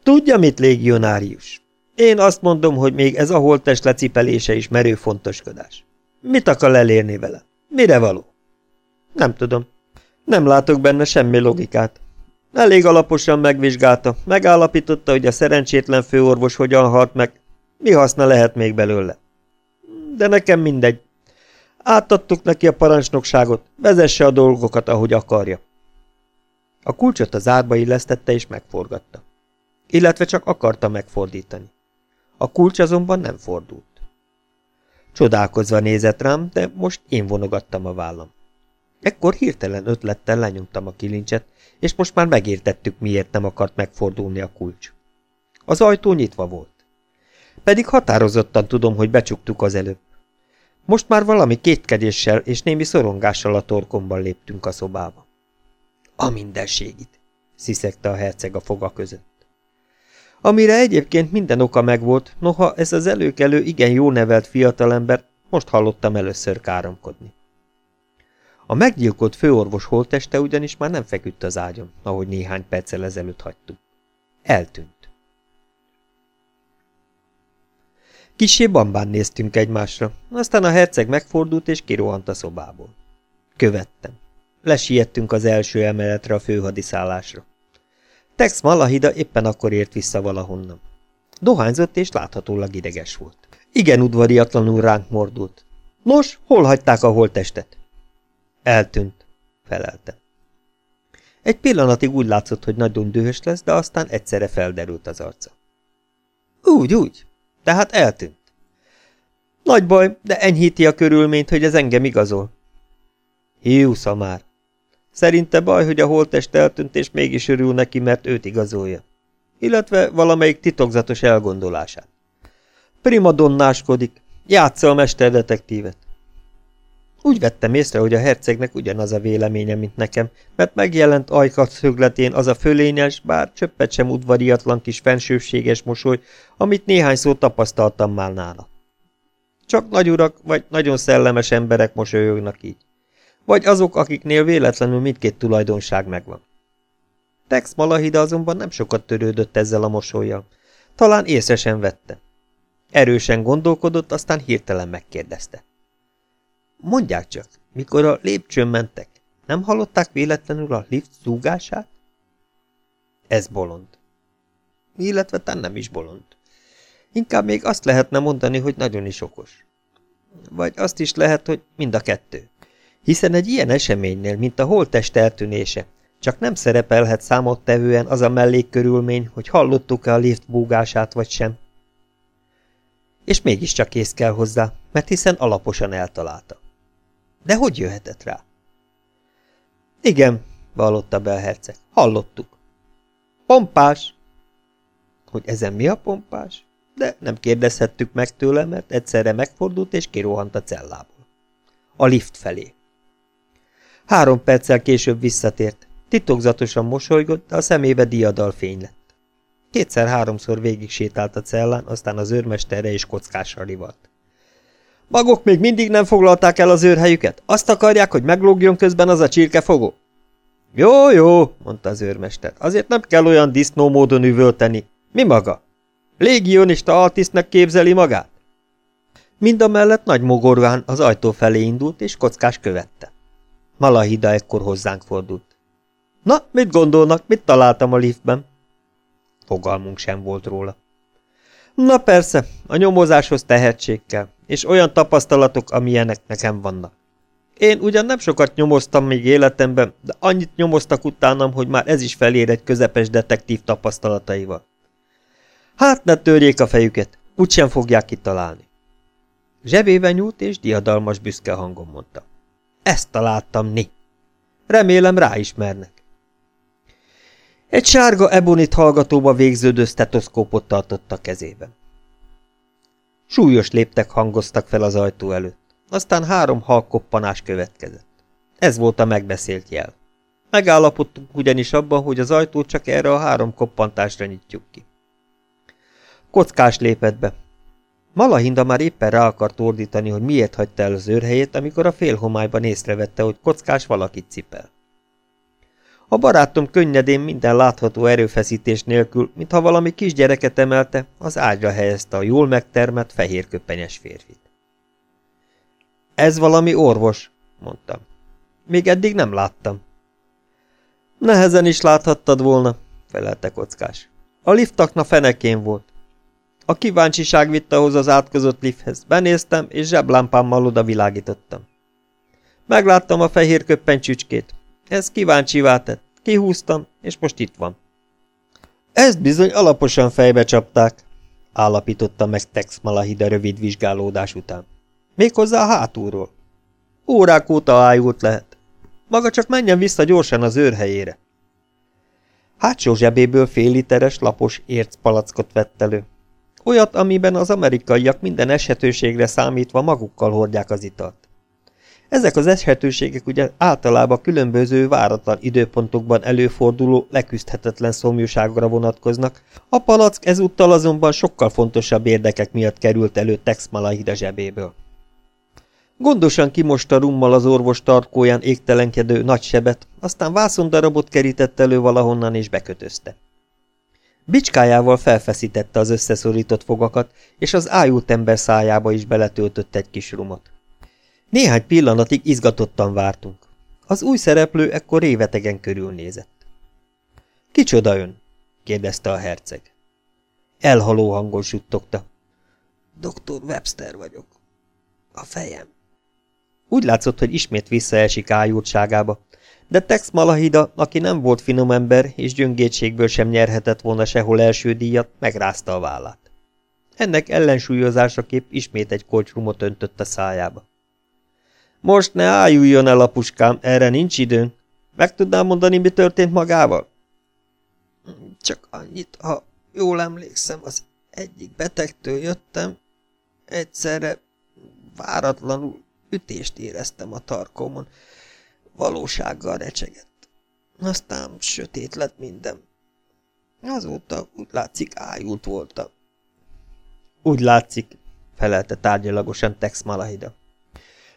Tudja mit, légionárius? Én azt mondom, hogy még ez a holttest lecipelése is merő fontoskodás. Mit akar elérni vele? Mire való? Nem tudom. Nem látok benne semmi logikát. Elég alaposan megvizsgálta, megállapította, hogy a szerencsétlen főorvos hogyan halt meg, mi haszna lehet még belőle. De nekem mindegy. Átadtuk neki a parancsnokságot, vezesse a dolgokat, ahogy akarja. A kulcsot az árba illesztette és megforgatta. Illetve csak akarta megfordítani. A kulcs azonban nem fordult. Csodálkozva nézett rám, de most én vonogattam a vállam. Ekkor hirtelen ötlettel lenyomtam a kilincset, és most már megértettük, miért nem akart megfordulni a kulcs. Az ajtó nyitva volt. Pedig határozottan tudom, hogy becsuktuk az előbb. Most már valami kétkedéssel és némi szorongással a torkomban léptünk a szobába. A mindenségit, sziszegte a herceg a foga között. Amire egyébként minden oka megvolt, noha ez az előkelő igen jó nevelt fiatalember most hallottam először káromkodni. A meggyilkolt főorvos holteste ugyanis már nem feküdt az ágyon, ahogy néhány perccel ezelőtt hagytuk. Eltűnt. Kissé bambán néztünk egymásra, aztán a herceg megfordult és kirohant a szobából. Követtem. Lesiettünk az első emeletre a főhadiszállásra. Tex Malahida éppen akkor ért vissza valahonnan. Dohányzott és láthatólag ideges volt. Igen udvariatlanul ránk mordult. Nos, hol hagyták a holttestet? Eltűnt, felelte. Egy pillanatig úgy látszott, hogy nagyon dühös lesz, de aztán egyszerre felderült az arca. Úgy, úgy. Tehát eltűnt. Nagy baj, de enyhíti a körülményt, hogy ez engem igazol. Hiúsza már. Szerinte baj, hogy a holttest eltűnt, és mégis örül neki, mert őt igazolja. Illetve valamelyik titokzatos elgondolását. Primadonnáskodik, játsza a mesterdetektívet. Úgy vettem észre, hogy a hercegnek ugyanaz a véleménye, mint nekem, mert megjelent ajkat szögletén az a fölényes, bár csöppet sem udvariatlan kis fensőséges mosoly, amit néhány szót tapasztaltam már nála. Csak nagyurak vagy nagyon szellemes emberek mosolyognak így. Vagy azok, akiknél véletlenül mindkét tulajdonság megvan. Tex Malahida azonban nem sokat törődött ezzel a mosolyjal. Talán észre sem vette. Erősen gondolkodott, aztán hirtelen megkérdezte. Mondják csak, mikor a lépcsőn mentek, nem hallották véletlenül a lift zúgását? Ez bolond. Illetve ten nem is bolond. Inkább még azt lehetne mondani, hogy nagyon is okos. Vagy azt is lehet, hogy mind a kettő. Hiszen egy ilyen eseménynél, mint a holttest eltűnése, csak nem szerepelhet számottevően az a mellékkörülmény, hogy hallottuk-e a lift búgását vagy sem. És mégiscsak ész kell hozzá, mert hiszen alaposan eltalálta. De hogy jöhetett rá? Igen, vallotta be a herceg. Hallottuk. Pompás! Hogy ezen mi a pompás? De nem kérdezhettük meg tőle, mert egyszerre megfordult és kirohant a cellából. A lift felé. Három perccel később visszatért. Titokzatosan mosolygott, de a szemébe diadal fény lett. Kétszer-háromszor végig sétált a cellán, aztán az őrmesterre és kockásra rivalt. Magok még mindig nem foglalták el az őrhelyüket? Azt akarják, hogy meglógjon közben az a csirkefogó? Jó, jó, mondta az őrmester. Azért nem kell olyan disznó módon üvölteni. Mi maga? Légionista altisztnek képzeli magát? Mind a mellett nagy mogorván az ajtó felé indult, és kockás követte. Malahida ekkor hozzánk fordult. Na, mit gondolnak, mit találtam a liftben? Fogalmunk sem volt róla. Na persze, a nyomozáshoz tehetség és olyan tapasztalatok, amilyenek nekem vannak. Én ugyan nem sokat nyomoztam még életemben, de annyit nyomoztak utánam, hogy már ez is felér egy közepes detektív tapasztalataival. Hát ne törjék a fejüket, úgysem fogják kitalálni. Zsebébe nyúlt és diadalmas büszke hangon mondta. Ezt találtam, ni. Remélem ráismernek. Egy sárga ebonit hallgatóba végződő stetoszkópot tartott a kezében. Súlyos léptek hangoztak fel az ajtó előtt, aztán három halkoppanás következett. Ez volt a megbeszélt jel. Megállapodtunk ugyanis abban, hogy az ajtót csak erre a három koppantásra nyitjuk ki. Kockás lépett be. Malahinda már éppen rá akart ordítani, hogy miért hagyta el az őrhelyét, amikor a félhomályban észrevette, hogy kockás valakit cipel. A barátom könnyedén minden látható erőfeszítés nélkül, mintha valami kisgyereket emelte, az ágyra helyezte a jól megtermett, fehérköpenyes férfit. Ez valami orvos, mondtam. Még eddig nem láttam. Nehezen is láthattad volna, felelte kockás. A liftakna fenekén volt. A kíváncsiság vitte ahhoz az átkozott lifthez. Benéztem, és zseblámpámmal oda világítottam. Megláttam a fehér köppeny csücskét. Ez kíváncsivá tett. Kihúztam, és most itt van. Ezt bizony alaposan fejbe csapták, állapította meg Tex Malahida rövid vizsgálódás után. Méghozzá a hátulról. Órák óta ájult lehet. Maga csak menjen vissza gyorsan az őrhelyére. Hátsó zsebéből fél literes, lapos ércpalackot vett elő. Olyat, amiben az amerikaiak minden eshetőségre számítva magukkal hordják az italt. Ezek az eshetőségek ugye általában különböző váratlan időpontokban előforduló, leküzdhetetlen szomjúságra vonatkoznak, a palack ezúttal azonban sokkal fontosabb érdekek miatt került elő Tex Malahida zsebéből. Gondosan kimosta rummal az orvos tarkóján égtelenkedő nagy sebet, aztán vászondarabot kerített elő valahonnan és bekötözte. Bicskájával felfeszítette az összeszorított fogakat, és az ájult ember szájába is beletöltött egy kis rumot. Néhány pillanatig izgatottan vártunk. Az új szereplő ekkor révetegen körülnézett. – Kicsoda ön? – kérdezte a herceg. Elhaló hangon suttogta. – Doktor Webster vagyok. A fejem. Úgy látszott, hogy ismét visszaesik ájultságába, de Tex Malahida, aki nem volt finom ember, és gyöngétségből sem nyerhetett volna sehol első díjat, megrázta a vállát. Ennek ellensúlyozásaképp ismét egy kolcsrumot öntött a szájába. Most ne ájuljon el a puskám, erre nincs időn. Meg tudnám mondani, mi történt magával? Csak annyit, ha jól emlékszem, az egyik betegtől jöttem, egyszerre váratlanul ütést éreztem a tarkomon valósággal recsegett. Aztán sötét lett minden. Azóta úgy látszik ájult voltam. Úgy látszik, felelte tárgyalagosan Tex Malahida.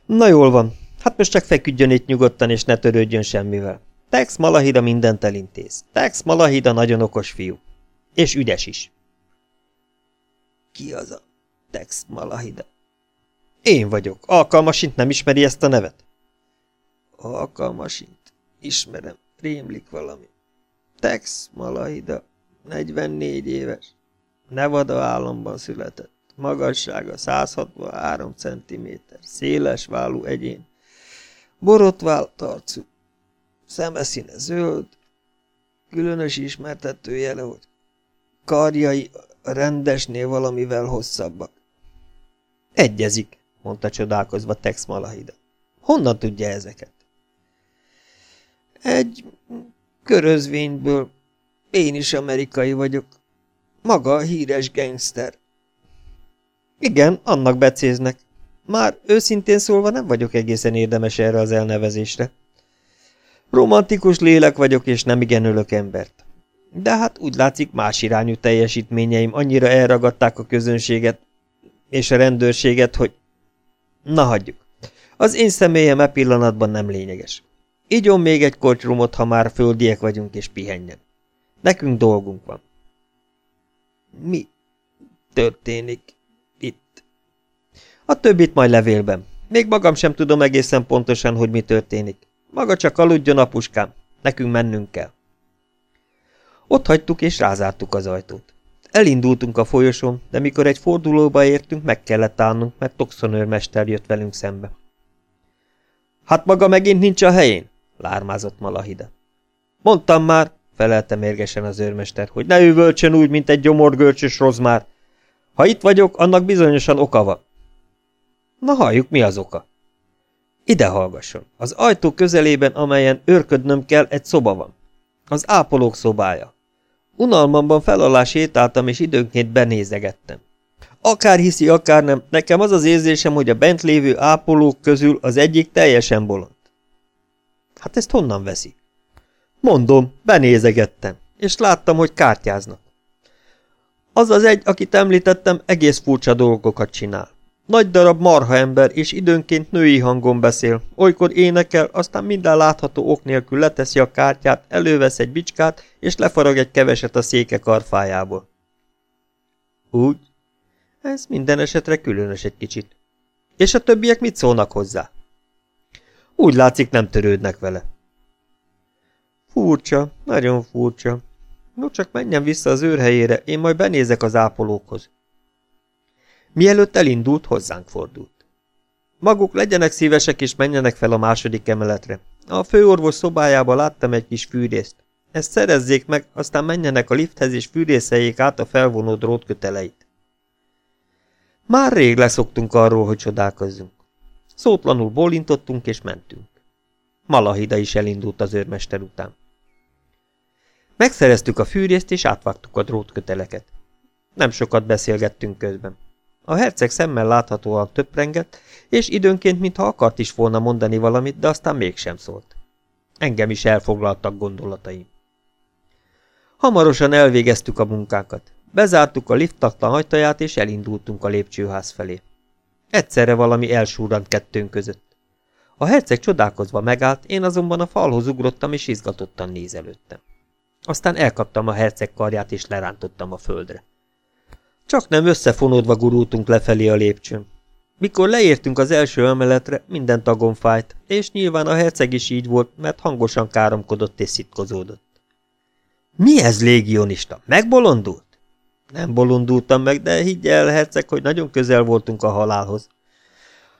Na jól van, hát most csak feküdjön itt nyugodtan, és ne törődjön semmivel. Tex Malahida mindent elintéz. Tex Malahida nagyon okos fiú. És ügyes is. Ki az a Tex Malahida? Én vagyok. Alkalmasint nem ismeri ezt a nevet? Alkalmasint. Ismerem. Rémlik valami. Tex Malahida. 44 éves. Nevada államban született. Magassága 163 cm. Széles válú egyén. Borotvált arcú. Szemeszíne zöld. Különös ismertetőjele, hogy karjai rendesnél valamivel hosszabbak. Egyezik, mondta csodálkozva Tex Malahida. Honnan tudja ezeket? Egy körözvényből. Én is amerikai vagyok. Maga a híres gangster. Igen, annak becéznek. Már őszintén szólva nem vagyok egészen érdemes erre az elnevezésre. Romantikus lélek vagyok, és nem igen ölök embert. De hát úgy látszik, más irányú teljesítményeim annyira elragadták a közönséget és a rendőrséget, hogy... Na hagyjuk. Az én személyem e pillanatban nem lényeges. Igyon még egy kortrumot, ha már földiek vagyunk, és pihenjen. Nekünk dolgunk van. Mi történik itt? A többit majd levélben. Még magam sem tudom egészen pontosan, hogy mi történik. Maga csak aludjon, apuskám. Nekünk mennünk kell. Ott hagytuk és rázártuk az ajtót. Elindultunk a folyosón, de mikor egy fordulóba értünk, meg kellett állnunk, mert toxonőrmester jött velünk szembe. Hát maga megint nincs a helyén? Lármázott Malahida. Mondtam már, felelte mérgesen az őrmester, hogy ne üvölcsön úgy, mint egy gyomorgörcsös rozmár. Ha itt vagyok, annak bizonyosan oka van. Na halljuk, mi az oka? Ide hallgasson. Az ajtó közelében, amelyen őrködnöm kell, egy szoba van. Az ápolók szobája. Unalmamban felalá sétáltam, és időnként benézegettem. Akár hiszi, akár nem, nekem az az érzésem, hogy a bent lévő ápolók közül az egyik teljesen bolond. Hát ezt honnan veszi? Mondom, benézegettem, és láttam, hogy kártyáznak. Az az egy, akit említettem, egész furcsa dolgokat csinál. Nagy darab marha ember, és időnként női hangon beszél. Olykor énekel, aztán minden látható ok nélkül leteszi a kártyát, elővesz egy bicskát, és lefarag egy keveset a széke karfájából. Úgy? Ez minden esetre különös egy kicsit. És a többiek mit szólnak hozzá? Úgy látszik, nem törődnek vele. Furcsa, nagyon furcsa. No, csak menjen vissza az őrhelyére, én majd benézek az ápolókhoz. Mielőtt elindult, hozzánk fordult. Maguk legyenek szívesek és menjenek fel a második emeletre. A főorvos szobájába láttam egy kis fűrészt. Ezt szerezzék meg, aztán menjenek a lifthez és fűrészeljék át a felvonó drótköteleit. Már rég leszoktunk arról, hogy csodálkozzunk. Szótlanul bólintottunk és mentünk. Malahida is elindult az őrmester után. Megszereztük a fűrészt és átvágtuk a drótköteleket. Nem sokat beszélgettünk közben. A herceg szemmel láthatóan töprengett, és időnként, mintha akart is volna mondani valamit, de aztán mégsem szólt. Engem is elfoglaltak gondolataim. Hamarosan elvégeztük a munkákat. Bezártuk a liftaklan ajtaját, és elindultunk a lépcsőház felé. Egyszerre valami elsúrant kettőnk között. A herceg csodálkozva megállt, én azonban a falhoz ugrottam, és izgatottan nézelődtem. Aztán elkaptam a herceg karját, és lerántottam a földre. Csak nem összefonódva gurultunk lefelé a lépcsőn. Mikor leértünk az első emeletre, minden tagon fájt, és nyilván a herceg is így volt, mert hangosan káromkodott és szitkozódott. Mi ez, légionista? Megbolondult? Nem bolondultam meg, de higgy el, herceg, hogy nagyon közel voltunk a halálhoz.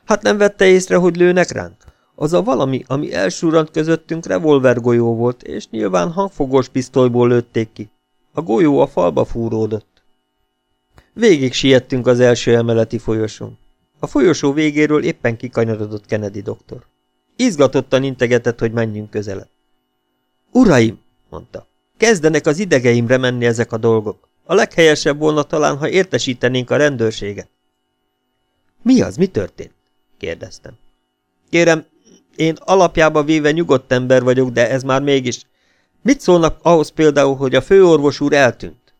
Hát nem vette észre, hogy lőnek ránk? Az a valami, ami elsúrant közöttünk revolvergolyó volt, és nyilván hangfogós pisztolyból lőtték ki. A golyó a falba fúródott. Végig siettünk az első emeleti folyosón. A folyosó végéről éppen kikanyarodott Kennedy doktor. Izgatottan integetett, hogy menjünk közelebb. Uraim, mondta, kezdenek az idegeimre menni ezek a dolgok. A leghelyesebb volna talán, ha értesítenénk a rendőrséget. Mi az, mi történt? kérdeztem. Kérem, én alapjába véve nyugodt ember vagyok, de ez már mégis... Mit szólnak ahhoz például, hogy a főorvos úr eltűnt?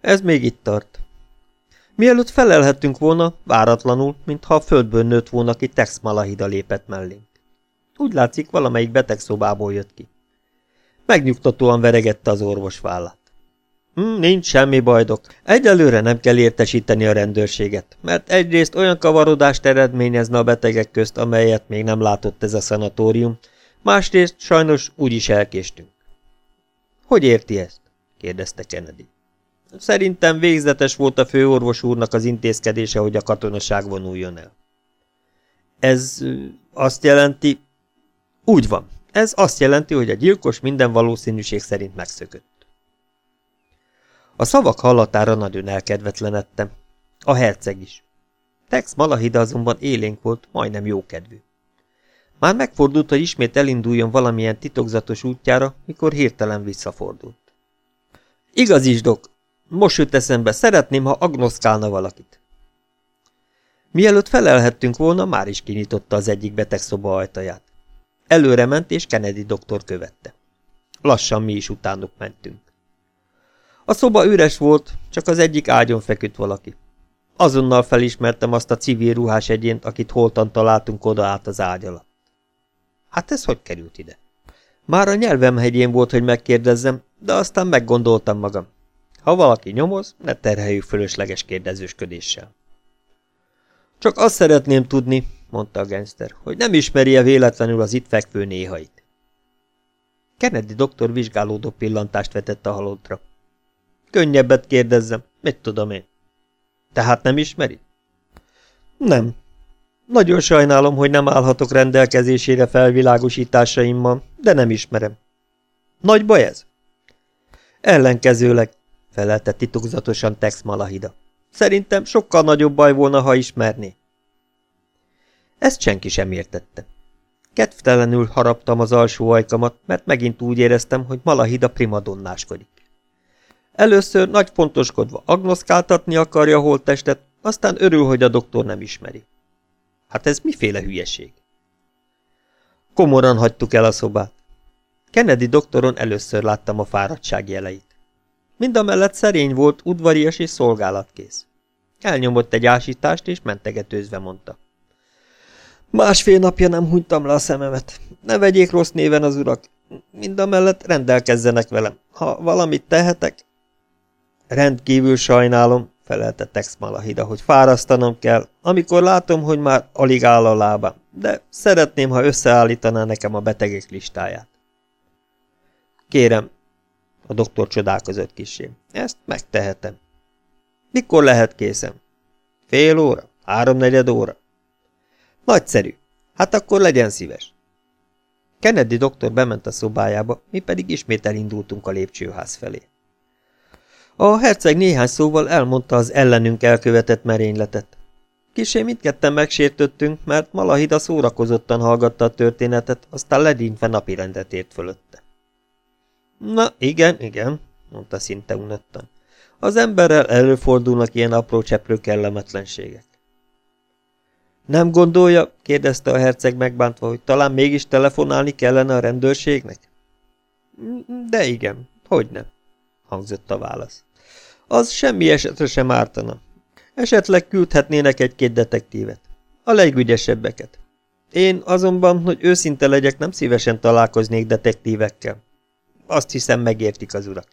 Ez még itt tart. Mielőtt felelhettünk volna, váratlanul, mintha a földből nőtt volna ki Tex Malahida lépett mellénk. Úgy látszik, valamelyik betegszobából jött ki. Megnyugtatóan veregette az orvos vállát. Hm, nincs semmi bajdok. Egyelőre nem kell értesíteni a rendőrséget, mert egyrészt olyan kavarodást eredményezne a betegek közt, amelyet még nem látott ez a szanatórium, másrészt sajnos úgy is elkéstünk. Hogy érti ezt? kérdezte Kennedy. Szerintem végzetes volt a főorvos úrnak az intézkedése, hogy a katonaság vonuljon el. Ez azt jelenti... Úgy van. Ez azt jelenti, hogy a gyilkos minden valószínűség szerint megszökött. A szavak hallatára nagyon elkedvetlenedtem. A herceg is. Tex Malahida azonban élénk volt, majdnem jókedvű. Már megfordult, hogy ismét elinduljon valamilyen titokzatos útjára, mikor hirtelen visszafordult. Igaz is, dok. Most jut eszembe, szeretném, ha agnoszkálna valakit. Mielőtt felelhettünk volna, már is kinyitotta az egyik betegszoba ajtaját. Előre ment, és Kennedy doktor követte. Lassan mi is utánuk mentünk. A szoba üres volt, csak az egyik ágyon feküdt valaki. Azonnal felismertem azt a civil ruhás egyént, akit holtan találtunk oda át az ágy alatt. Hát ez hogy került ide? Már a nyelvem hegyén volt, hogy megkérdezzem, de aztán meggondoltam magam. Ha valaki nyomoz, ne terheljük fölösleges kérdezősködéssel. Csak azt szeretném tudni, mondta a gangster, hogy nem ismeri-e véletlenül az itt fekvő néhait. Kennedy doktor vizsgálódó pillantást vetett a halottra. Könnyebbet kérdezzem, mit tudom én. Tehát nem ismeri? Nem. Nagyon sajnálom, hogy nem állhatok rendelkezésére felvilágosításaimmal, de nem ismerem. Nagy baj ez? Ellenkezőleg, felelte titokzatosan Tex Malahida. Szerintem sokkal nagyobb baj volna, ha ismerné. Ezt senki sem értette. Kedvtelenül haraptam az alsó ajkamat, mert megint úgy éreztem, hogy Malahida primadonnáskodik. Először nagy fontoskodva agnoszkáltatni akarja a holttestet, aztán örül, hogy a doktor nem ismeri. Hát ez miféle hülyeség? Komoran hagytuk el a szobát. Kennedy doktoron először láttam a fáradtság jeleit. Mindamellett szerény volt, udvarias és szolgálatkész. Elnyomott egy ásítást, és mentegetőzve mondta. Másfél napja nem hunytam le a szememet. Ne vegyék rossz néven az urak. Mindamellett rendelkezzenek velem. Ha valamit tehetek... Rendkívül sajnálom, felelte Tex Malahida, hogy fárasztanom kell, amikor látom, hogy már alig áll a lábam, de szeretném, ha összeállítaná nekem a betegek listáját. Kérem, a doktor csodálkozott kisé. Ezt megtehetem. Mikor lehet készem? Fél óra? Háromnegyed óra? Nagyszerű. Hát akkor legyen szíves. Kennedy doktor bement a szobájába, mi pedig ismét elindultunk a lépcsőház felé. A herceg néhány szóval elmondta az ellenünk elkövetett merényletet. Kisé mindketten megsértöttünk, mert Malahida szórakozottan hallgatta a történetet, aztán ledintve napirendet ért fölötte. Na, igen, igen, mondta szinte unottan. Az emberrel előfordulnak ilyen apró cseprő kellemetlenségek. Nem gondolja, kérdezte a herceg megbántva, hogy talán mégis telefonálni kellene a rendőrségnek? De igen, hogy nem, hangzott a válasz. Az semmi esetre sem ártana. Esetleg küldhetnének egy-két detektívet. A legügyesebbeket. Én azonban, hogy őszinte legyek, nem szívesen találkoznék detektívekkel. Azt hiszem, megértik az urak.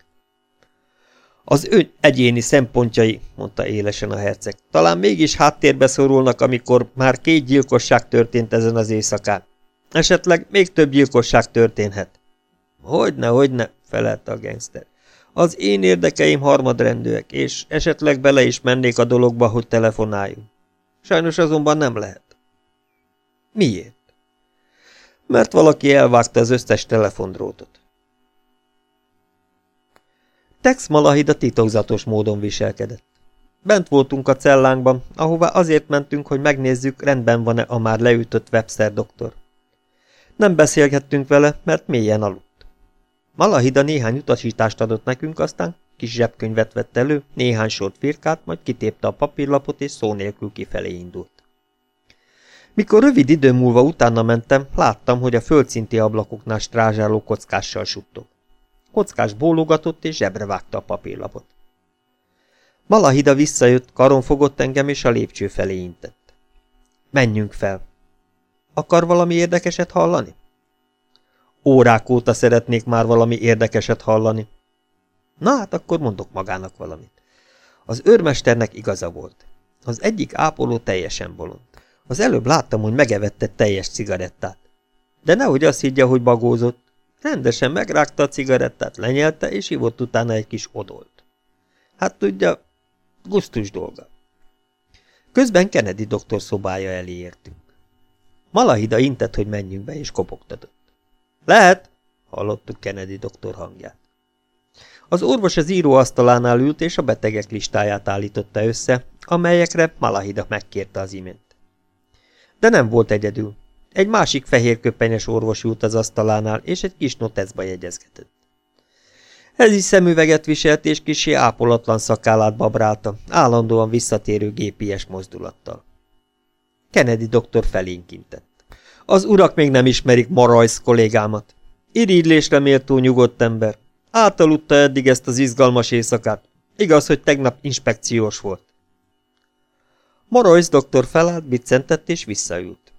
Az ön egyéni szempontjai, mondta élesen a herceg, talán mégis háttérbe szorulnak, amikor már két gyilkosság történt ezen az éjszakán. Esetleg még több gyilkosság történhet. Hogyne, hogyne, felelte a gangster. Az én érdekeim harmadrendűek, és esetleg bele is mennék a dologba, hogy telefonáljunk. Sajnos azonban nem lehet. Miért? Mert valaki elvágta az összes telefondrótot. Tex Malahida titokzatos módon viselkedett. Bent voltunk a cellánkban, ahová azért mentünk, hogy megnézzük, rendben van-e a már leütött Webster doktor. Nem beszélgettünk vele, mert mélyen aludt. Malahida néhány utasítást adott nekünk, aztán kis zsebkönyvet vett elő, néhány sort firkát, majd kitépte a papírlapot, és szó nélkül kifelé indult. Mikor rövid idő múlva utána mentem, láttam, hogy a földszinti ablakoknál strázsáló kockással suttog. Kockás bólogatott és zsebre vágta a papírlapot. Malahida visszajött, karon fogott engem és a lépcső felé intett. Menjünk fel. Akar valami érdekeset hallani? Órák óta szeretnék már valami érdekeset hallani. Na hát akkor mondok magának valamit. Az őrmesternek igaza volt. Az egyik ápoló teljesen bolond. Az előbb láttam, hogy megevette teljes cigarettát. De nehogy azt higgye, hogy bagózott. Rendesen megrágta a cigarettát, lenyelte, és hívott utána egy kis odolt. Hát tudja, gusztus dolga. Közben Kennedy doktor szobája elé értünk. Malahida intett, hogy menjünk be, és kopogtatott. Lehet, hallottuk Kennedy doktor hangját. Az orvos az íróasztalánál ült, és a betegek listáját állította össze, amelyekre Malahida megkérte az imént. De nem volt egyedül. Egy másik fehérköpenyes orvos ült az asztalánál, és egy kis noteszba jegyezgetett. Ez is szemüveget viselt, és kisé ápolatlan szakállát babrálta, állandóan visszatérő gépies mozdulattal. Kennedy doktor felénkintett. Az urak még nem ismerik Marajsz kollégámat. Irigylésre méltó nyugodt ember. Átaludta eddig ezt az izgalmas éjszakát. Igaz, hogy tegnap inspekciós volt. Marajsz doktor felállt, biccentett és visszaült.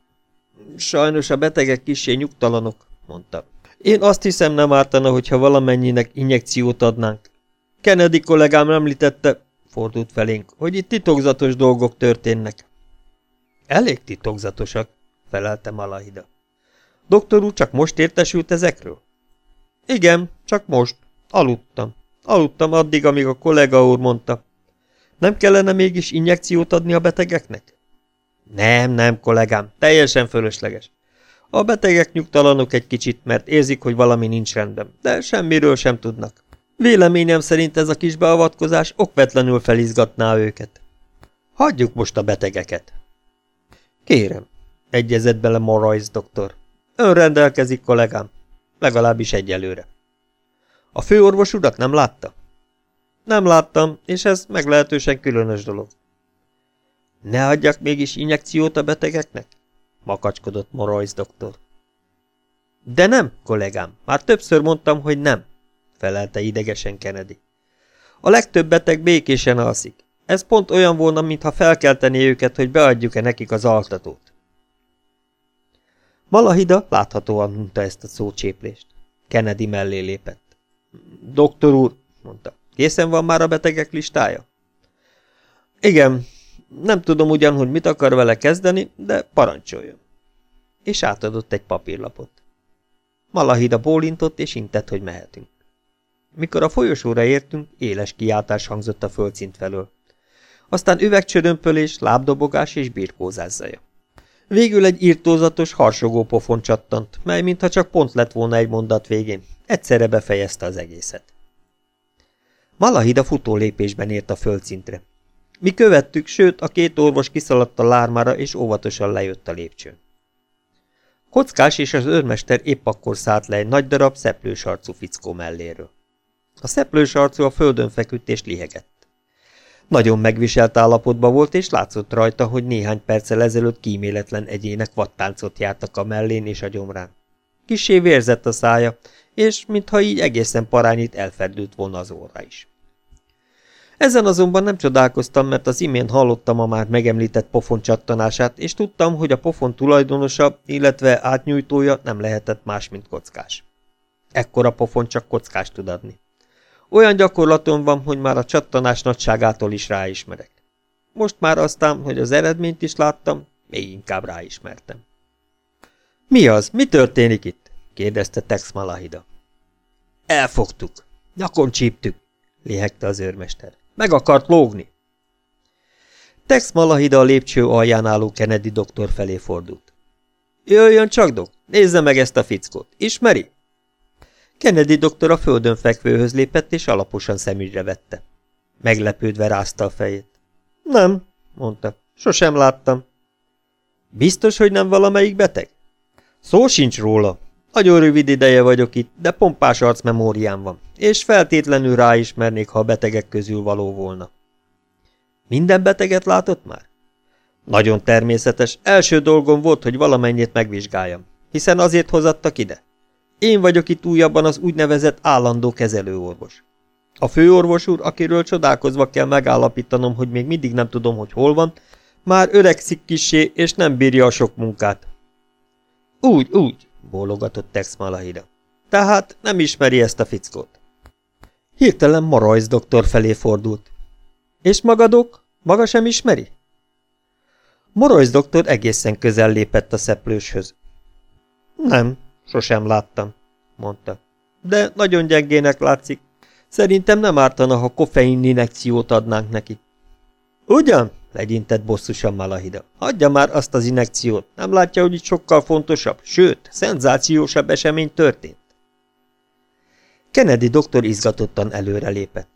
Sajnos a betegek kisé nyugtalanok, mondta. Én azt hiszem nem ártana, hogyha valamennyinek injekciót adnánk. Kennedy kollégám említette, fordult felénk, hogy itt titokzatos dolgok történnek. Elég titokzatosak, felelte Malahida. Doktor úr csak most értesült ezekről? Igen, csak most. Aludtam. Aludtam addig, amíg a kollega úr mondta. Nem kellene mégis injekciót adni a betegeknek? Nem, nem, kollégám, teljesen fölösleges. A betegek nyugtalanok egy kicsit, mert érzik, hogy valami nincs rendben, de semmiről sem tudnak. Véleményem szerint ez a kis beavatkozás okvetlenül felizgatná őket. Hagyjuk most a betegeket. Kérem, egyezett bele Morris doktor. Ön rendelkezik, kollégám. Legalábbis egyelőre. A főorvos urat nem látta? Nem láttam, és ez meglehetősen különös dolog. Ne adjak mégis injekciót a betegeknek? makacskodott Morris doktor. De nem, kollégám, már többször mondtam, hogy nem, felelte idegesen Kennedy. A legtöbb beteg békésen alszik. Ez pont olyan volna, mintha felkeltené őket, hogy beadjuk-e nekik az altatót. Malahida láthatóan mondta ezt a szócséplést. Kennedy mellé lépett. Doktor úr, mondta, készen van már a betegek listája? Igen, nem tudom ugyan, hogy mit akar vele kezdeni, de parancsoljon. És átadott egy papírlapot. Malahida bólintott, és intett, hogy mehetünk. Mikor a folyosóra értünk, éles kiáltás hangzott a földszint felől. Aztán üvegcsörömpölés, lábdobogás és birkózás zaja. Végül egy írtózatos, harsogó pofon csattant, mely mintha csak pont lett volna egy mondat végén. Egyszerre befejezte az egészet. Malahida futó lépésben ért a földszintre. Mi követtük, sőt, a két orvos kiszaladt a lármára, és óvatosan lejött a lépcsőn. Kockás és az őrmester épp akkor szállt le egy nagy darab szeplős arcú fickó melléről. A szeplős arcú a földön feküdt és lihegett. Nagyon megviselt állapotban volt, és látszott rajta, hogy néhány perccel ezelőtt kíméletlen egyének vattáncot jártak a mellén és a gyomrán. Kissé vérzett a szája, és mintha így egészen parányit elferdült volna az óra is. Ezen azonban nem csodálkoztam, mert az imént hallottam a már megemlített pofon csattanását, és tudtam, hogy a pofon tulajdonosa, illetve átnyújtója nem lehetett más, mint kockás. Ekkora pofon csak kockás tud adni. Olyan gyakorlatom van, hogy már a csattanás nagyságától is ráismerek. Most már aztán, hogy az eredményt is láttam, még inkább ráismertem. Mi az? Mi történik itt? kérdezte Tex Malahida. Elfogtuk. Nyakon csíptük, léhegte az őrmester. Meg akart lógni. Tex Malahida a lépcső alján álló Kennedy doktor felé fordult. Jöjjön csak, dok, nézze meg ezt a fickót. Ismeri? Kennedy doktor a földön fekvőhöz lépett, és alaposan szemügyre vette. Meglepődve rázta a fejét. Nem, mondta, sosem láttam. Biztos, hogy nem valamelyik beteg? Szó sincs róla. Nagyon rövid ideje vagyok itt, de pompás arcmemóriám van, és feltétlenül ráismernék, ha a betegek közül való volna. Minden beteget látott már? Nagyon természetes. Első dolgom volt, hogy valamennyit megvizsgáljam, hiszen azért hozattak ide. Én vagyok itt újabban az úgynevezett állandó kezelőorvos. A főorvos úr, akiről csodálkozva kell megállapítanom, hogy még mindig nem tudom, hogy hol van, már öregszik kisé, és nem bírja a sok munkát. Úgy, úgy, bólogatott Tex Malahida. Tehát nem ismeri ezt a fickót. Hirtelen Marajsz doktor felé fordult. És magadok? Maga sem ismeri? Morojsz doktor egészen közel lépett a szeplőshöz. Nem, Sosem láttam, mondta. De nagyon gyengének látszik. Szerintem nem ártana, ha koffein inekciót adnánk neki. Ugyan? legyintett bosszusan Malahida. Hagyja már azt az inekciót. Nem látja, hogy itt sokkal fontosabb, sőt, szenzációsabb esemény történt? Kennedy doktor izgatottan előrelépett.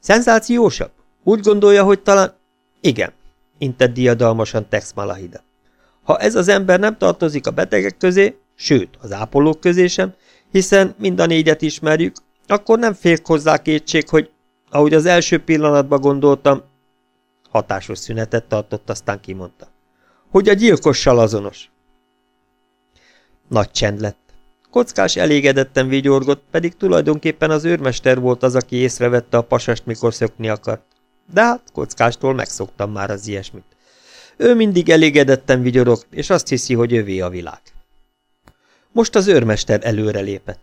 Szenzációsabb? Úgy gondolja, hogy talán... Igen, intett diadalmasan Tex Malahida. Ha ez az ember nem tartozik a betegek közé, sőt, az ápolók közé sem, hiszen mind a négyet ismerjük, akkor nem fél hozzá kétség, hogy, ahogy az első pillanatban gondoltam, hatásos szünetet tartott, aztán kimondta, hogy a gyilkossal azonos. Nagy csend lett. Kockás elégedetten vigyorgott, pedig tulajdonképpen az őrmester volt az, aki észrevette a pasast, mikor szökni akart. De hát kockástól megszoktam már az ilyesmit. Ő mindig elégedetten vigyorog, és azt hiszi, hogy övé a világ. Most az őrmester előre lépett.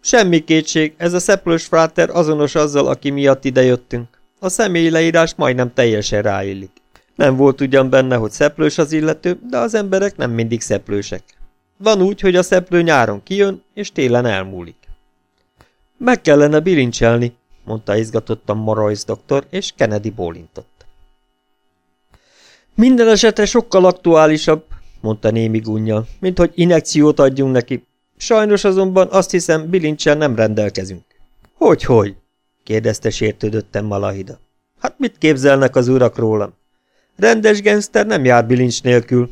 Semmi kétség, ez a szeplős fráter azonos azzal, aki miatt idejöttünk. A személyi leírás majdnem teljesen ráillik. Nem volt ugyan benne, hogy szeplős az illető, de az emberek nem mindig szeplősek. Van úgy, hogy a szeplő nyáron kijön, és télen elmúlik. Meg kellene bilincselni, mondta izgatottan Morris doktor, és Kennedy bólintott. Minden esetre sokkal aktuálisabb, mondta némi gunnyal, mint hogy inekciót adjunk neki. Sajnos azonban azt hiszem, bilincsel nem rendelkezünk. Hogy-hogy? kérdezte sértődöttem Malahida. Hát mit képzelnek az urak rólam? Rendes genszter nem jár bilincs nélkül.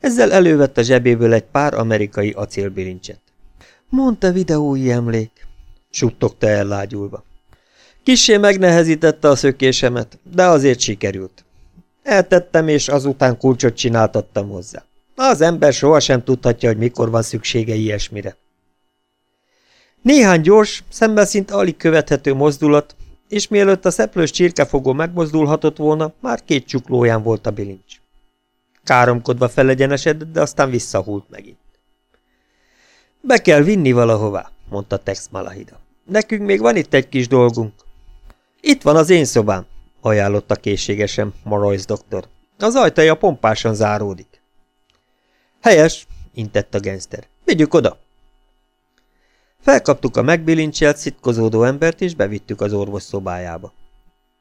Ezzel elővett a zsebéből egy pár amerikai acélbilincset. Mondta videói emlék, suttogta ellágyulva. Kissé megnehezítette a szökésemet, de azért sikerült. Eltettem, és azután kulcsot csináltattam hozzá. Az ember sohasem tudhatja, hogy mikor van szüksége ilyesmire. Néhány gyors, szembeszint alig követhető mozdulat, és mielőtt a szeplős csirkefogó megmozdulhatott volna, már két csuklóján volt a bilincs. Káromkodva felegyenesedett, de aztán visszahult megint. Be kell vinni valahová, mondta Tex Malahida. Nekünk még van itt egy kis dolgunk. Itt van az én szobám, ajánlotta készségesen Morroys doktor. Az ajtaja pompásan záródik. Helyes, intett a genszter. Vigyük oda! Felkaptuk a megbilincselt, szitkozódó embert, és bevittük az orvos szobájába.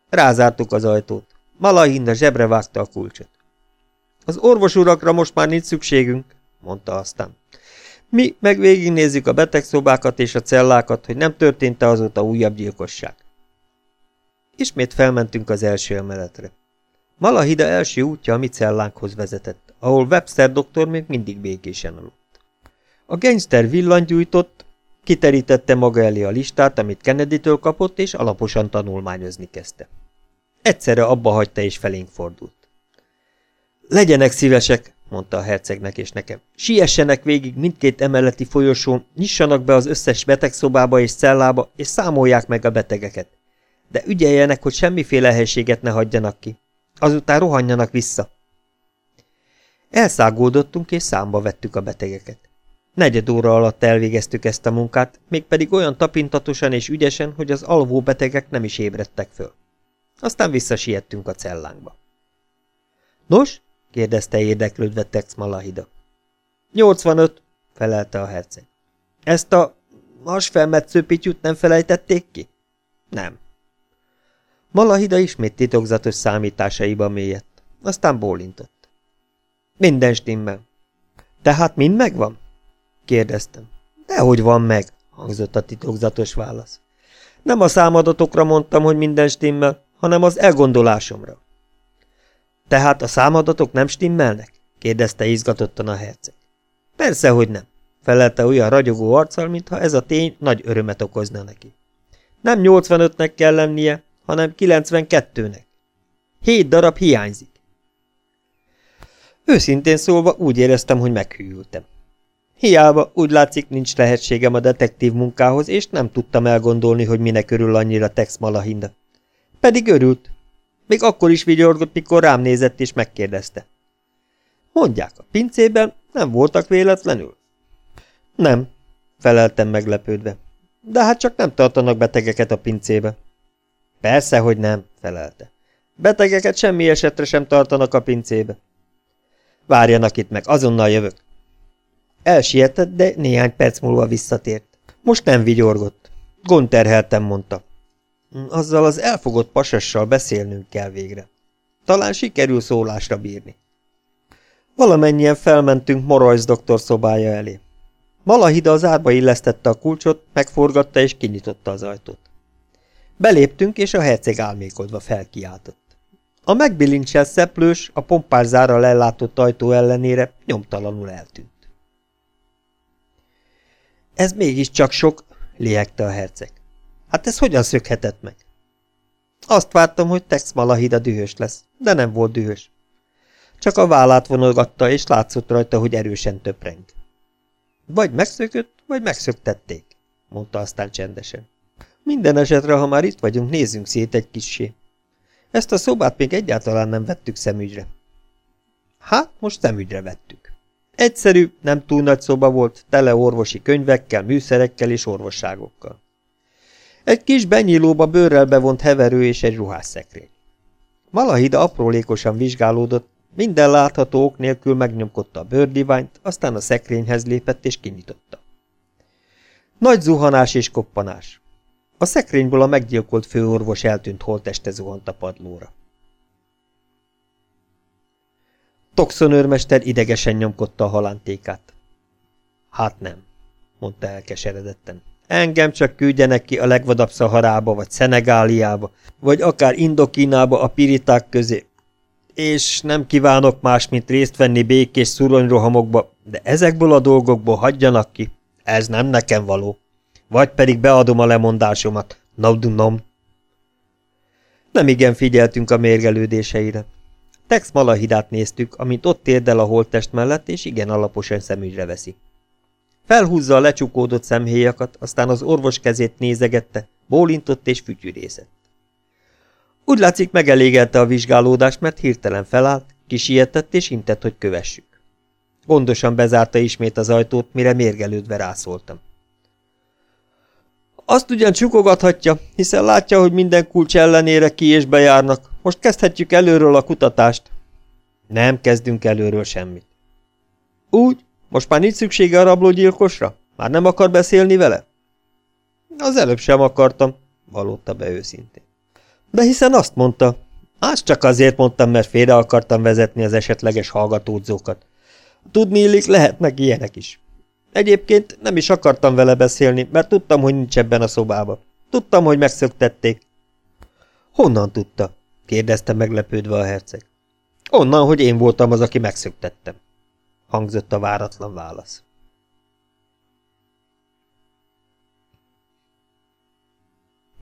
Rázártuk az ajtót. Malahinda zsebre vágta a kulcsot. Az orvos urakra most már nincs szükségünk, mondta aztán. Mi meg végignézzük a betegszobákat és a cellákat, hogy nem történt-e azóta újabb gyilkosság. Ismét felmentünk az első emeletre. Malahida első útja a mi cellánkhoz vezetett, ahol Webster doktor még mindig békésen aludt. A gangster villangyújtott, kiterítette maga elé a listát, amit Kennedy-től kapott, és alaposan tanulmányozni kezdte. Egyszerre abba hagyta és felénk fordult. Legyenek szívesek, mondta a hercegnek és nekem. Siessenek végig mindkét emeleti folyosón, nyissanak be az összes betegszobába és cellába, és számolják meg a betegeket. De ügyeljenek, hogy semmiféle helységet ne hagyjanak ki. Azután rohanjanak vissza. Elszágódottunk, és számba vettük a betegeket. Negyed óra alatt elvégeztük ezt a munkát, mégpedig olyan tapintatosan és ügyesen, hogy az alvó betegek nem is ébredtek föl. Aztán visszasiettünk a cellánkba. Nos, kérdezte érdeklődve Tex Malahida. 85, felelte a herceg. Ezt a hasfelmetsző pityút nem felejtették ki? Nem. Malahida ismét titokzatos számításaiban mélyedt, aztán bólintott. Minden stimmel. Tehát mind megvan? kérdeztem. Dehogy van meg, hangzott a titokzatos válasz. Nem a számadatokra mondtam, hogy minden stimmel, hanem az elgondolásomra. Tehát a számadatok nem stimmelnek? kérdezte izgatottan a herceg. Persze, hogy nem, felelte olyan ragyogó arccal, mintha ez a tény nagy örömet okozna neki. Nem 85-nek kell lennie, hanem 92-nek. Hét darab hiányzik. Őszintén szólva úgy éreztem, hogy meghűltem. Hiába, úgy látszik, nincs lehetségem a detektív munkához, és nem tudtam elgondolni, hogy minek örül annyira Tex Malahinda. Pedig örült, még akkor is vigyorgott, mikor rám nézett és megkérdezte. Mondják, a pincében nem voltak véletlenül? Nem, feleltem meglepődve. De hát csak nem tartanak betegeket a pincébe. Persze, hogy nem, felelte. Betegeket semmi esetre sem tartanak a pincébe. Várjanak itt meg, azonnal jövök. Elsietett, de néhány perc múlva visszatért. Most nem vigyorgott. Gonterheltem, mondta. Azzal az elfogott pasassal beszélnünk kell végre. Talán sikerül szólásra bírni. Valamennyien felmentünk Morajsz doktor szobája elé. Malahida az árba illesztette a kulcsot, megforgatta és kinyitotta az ajtót. Beléptünk, és a herceg álmékodva felkiáltott. A megbilincselt szeplős, a pompás zárral ellátott ajtó ellenére nyomtalanul eltűnt. Ez mégiscsak sok, léhegte a herceg. Hát ez hogyan szökhetett meg? Azt vártam, hogy Tex Malahida dühös lesz, de nem volt dühös. Csak a vállát vonolgatta, és látszott rajta, hogy erősen töpreng. Vagy megszökött, vagy megszöktették, mondta aztán csendesen. Minden esetre, ha már itt vagyunk, nézzünk szét egy kissé. Ezt a szobát még egyáltalán nem vettük szemügyre. Hát, most szemügyre vettük. Egyszerű, nem túl nagy szoba volt, tele orvosi könyvekkel, műszerekkel és orvosságokkal. Egy kis benyílóba bőrrel bevont heverő és egy ruhásszekrény. Malahida aprólékosan vizsgálódott, minden látható ok nélkül megnyomkodta a bőrdiványt, aztán a szekrényhez lépett és kinyitotta. Nagy zuhanás és koppanás. A szekrényből a meggyilkolt főorvos eltűnt holteste zuhant a padlóra. Toxon őrmester idegesen nyomkodta a halántékát. Hát nem, mondta elkeseredetten. Engem csak küldjenek ki a legvadabb Szaharába, vagy Szenegáliába, vagy akár Indokínába a piriták közé, és nem kívánok más, mint részt venni békés szuronyrohamokba, de ezekből a dolgokból hagyjanak ki. Ez nem nekem való. Vagy pedig beadom a lemondásomat. Naudunom. Nem igen figyeltünk a mérgelődéseire. Tex Malahidát néztük, amint ott térdel a holttest mellett, és igen alaposan szemügyre veszi. Felhúzza a lecsukódott szemhéjakat, aztán az orvos kezét nézegette, bólintott és fütyűrészett. Úgy látszik megelégelte a vizsgálódást, mert hirtelen felállt, kisietett és intett, hogy kövessük. Gondosan bezárta ismét az ajtót, mire mérgelődve rászóltam. Azt ugyan csukogathatja, hiszen látja, hogy minden kulcs ellenére ki és bejárnak. Most kezdhetjük előről a kutatást. Nem kezdünk előről semmit. Úgy? Most már nincs szüksége a rablógyilkosra? Már nem akar beszélni vele? Az előbb sem akartam, valóta be őszintén. De hiszen azt mondta. Azt csak azért mondtam, mert félre akartam vezetni az esetleges hallgatódzókat. Tudni illik, lehetnek ilyenek is. Egyébként nem is akartam vele beszélni, mert tudtam, hogy nincs ebben a szobában. Tudtam, hogy megszöktették. Honnan tudta? kérdezte meglepődve a herceg. Onnan, hogy én voltam az, aki megszöktettem. Hangzott a váratlan válasz.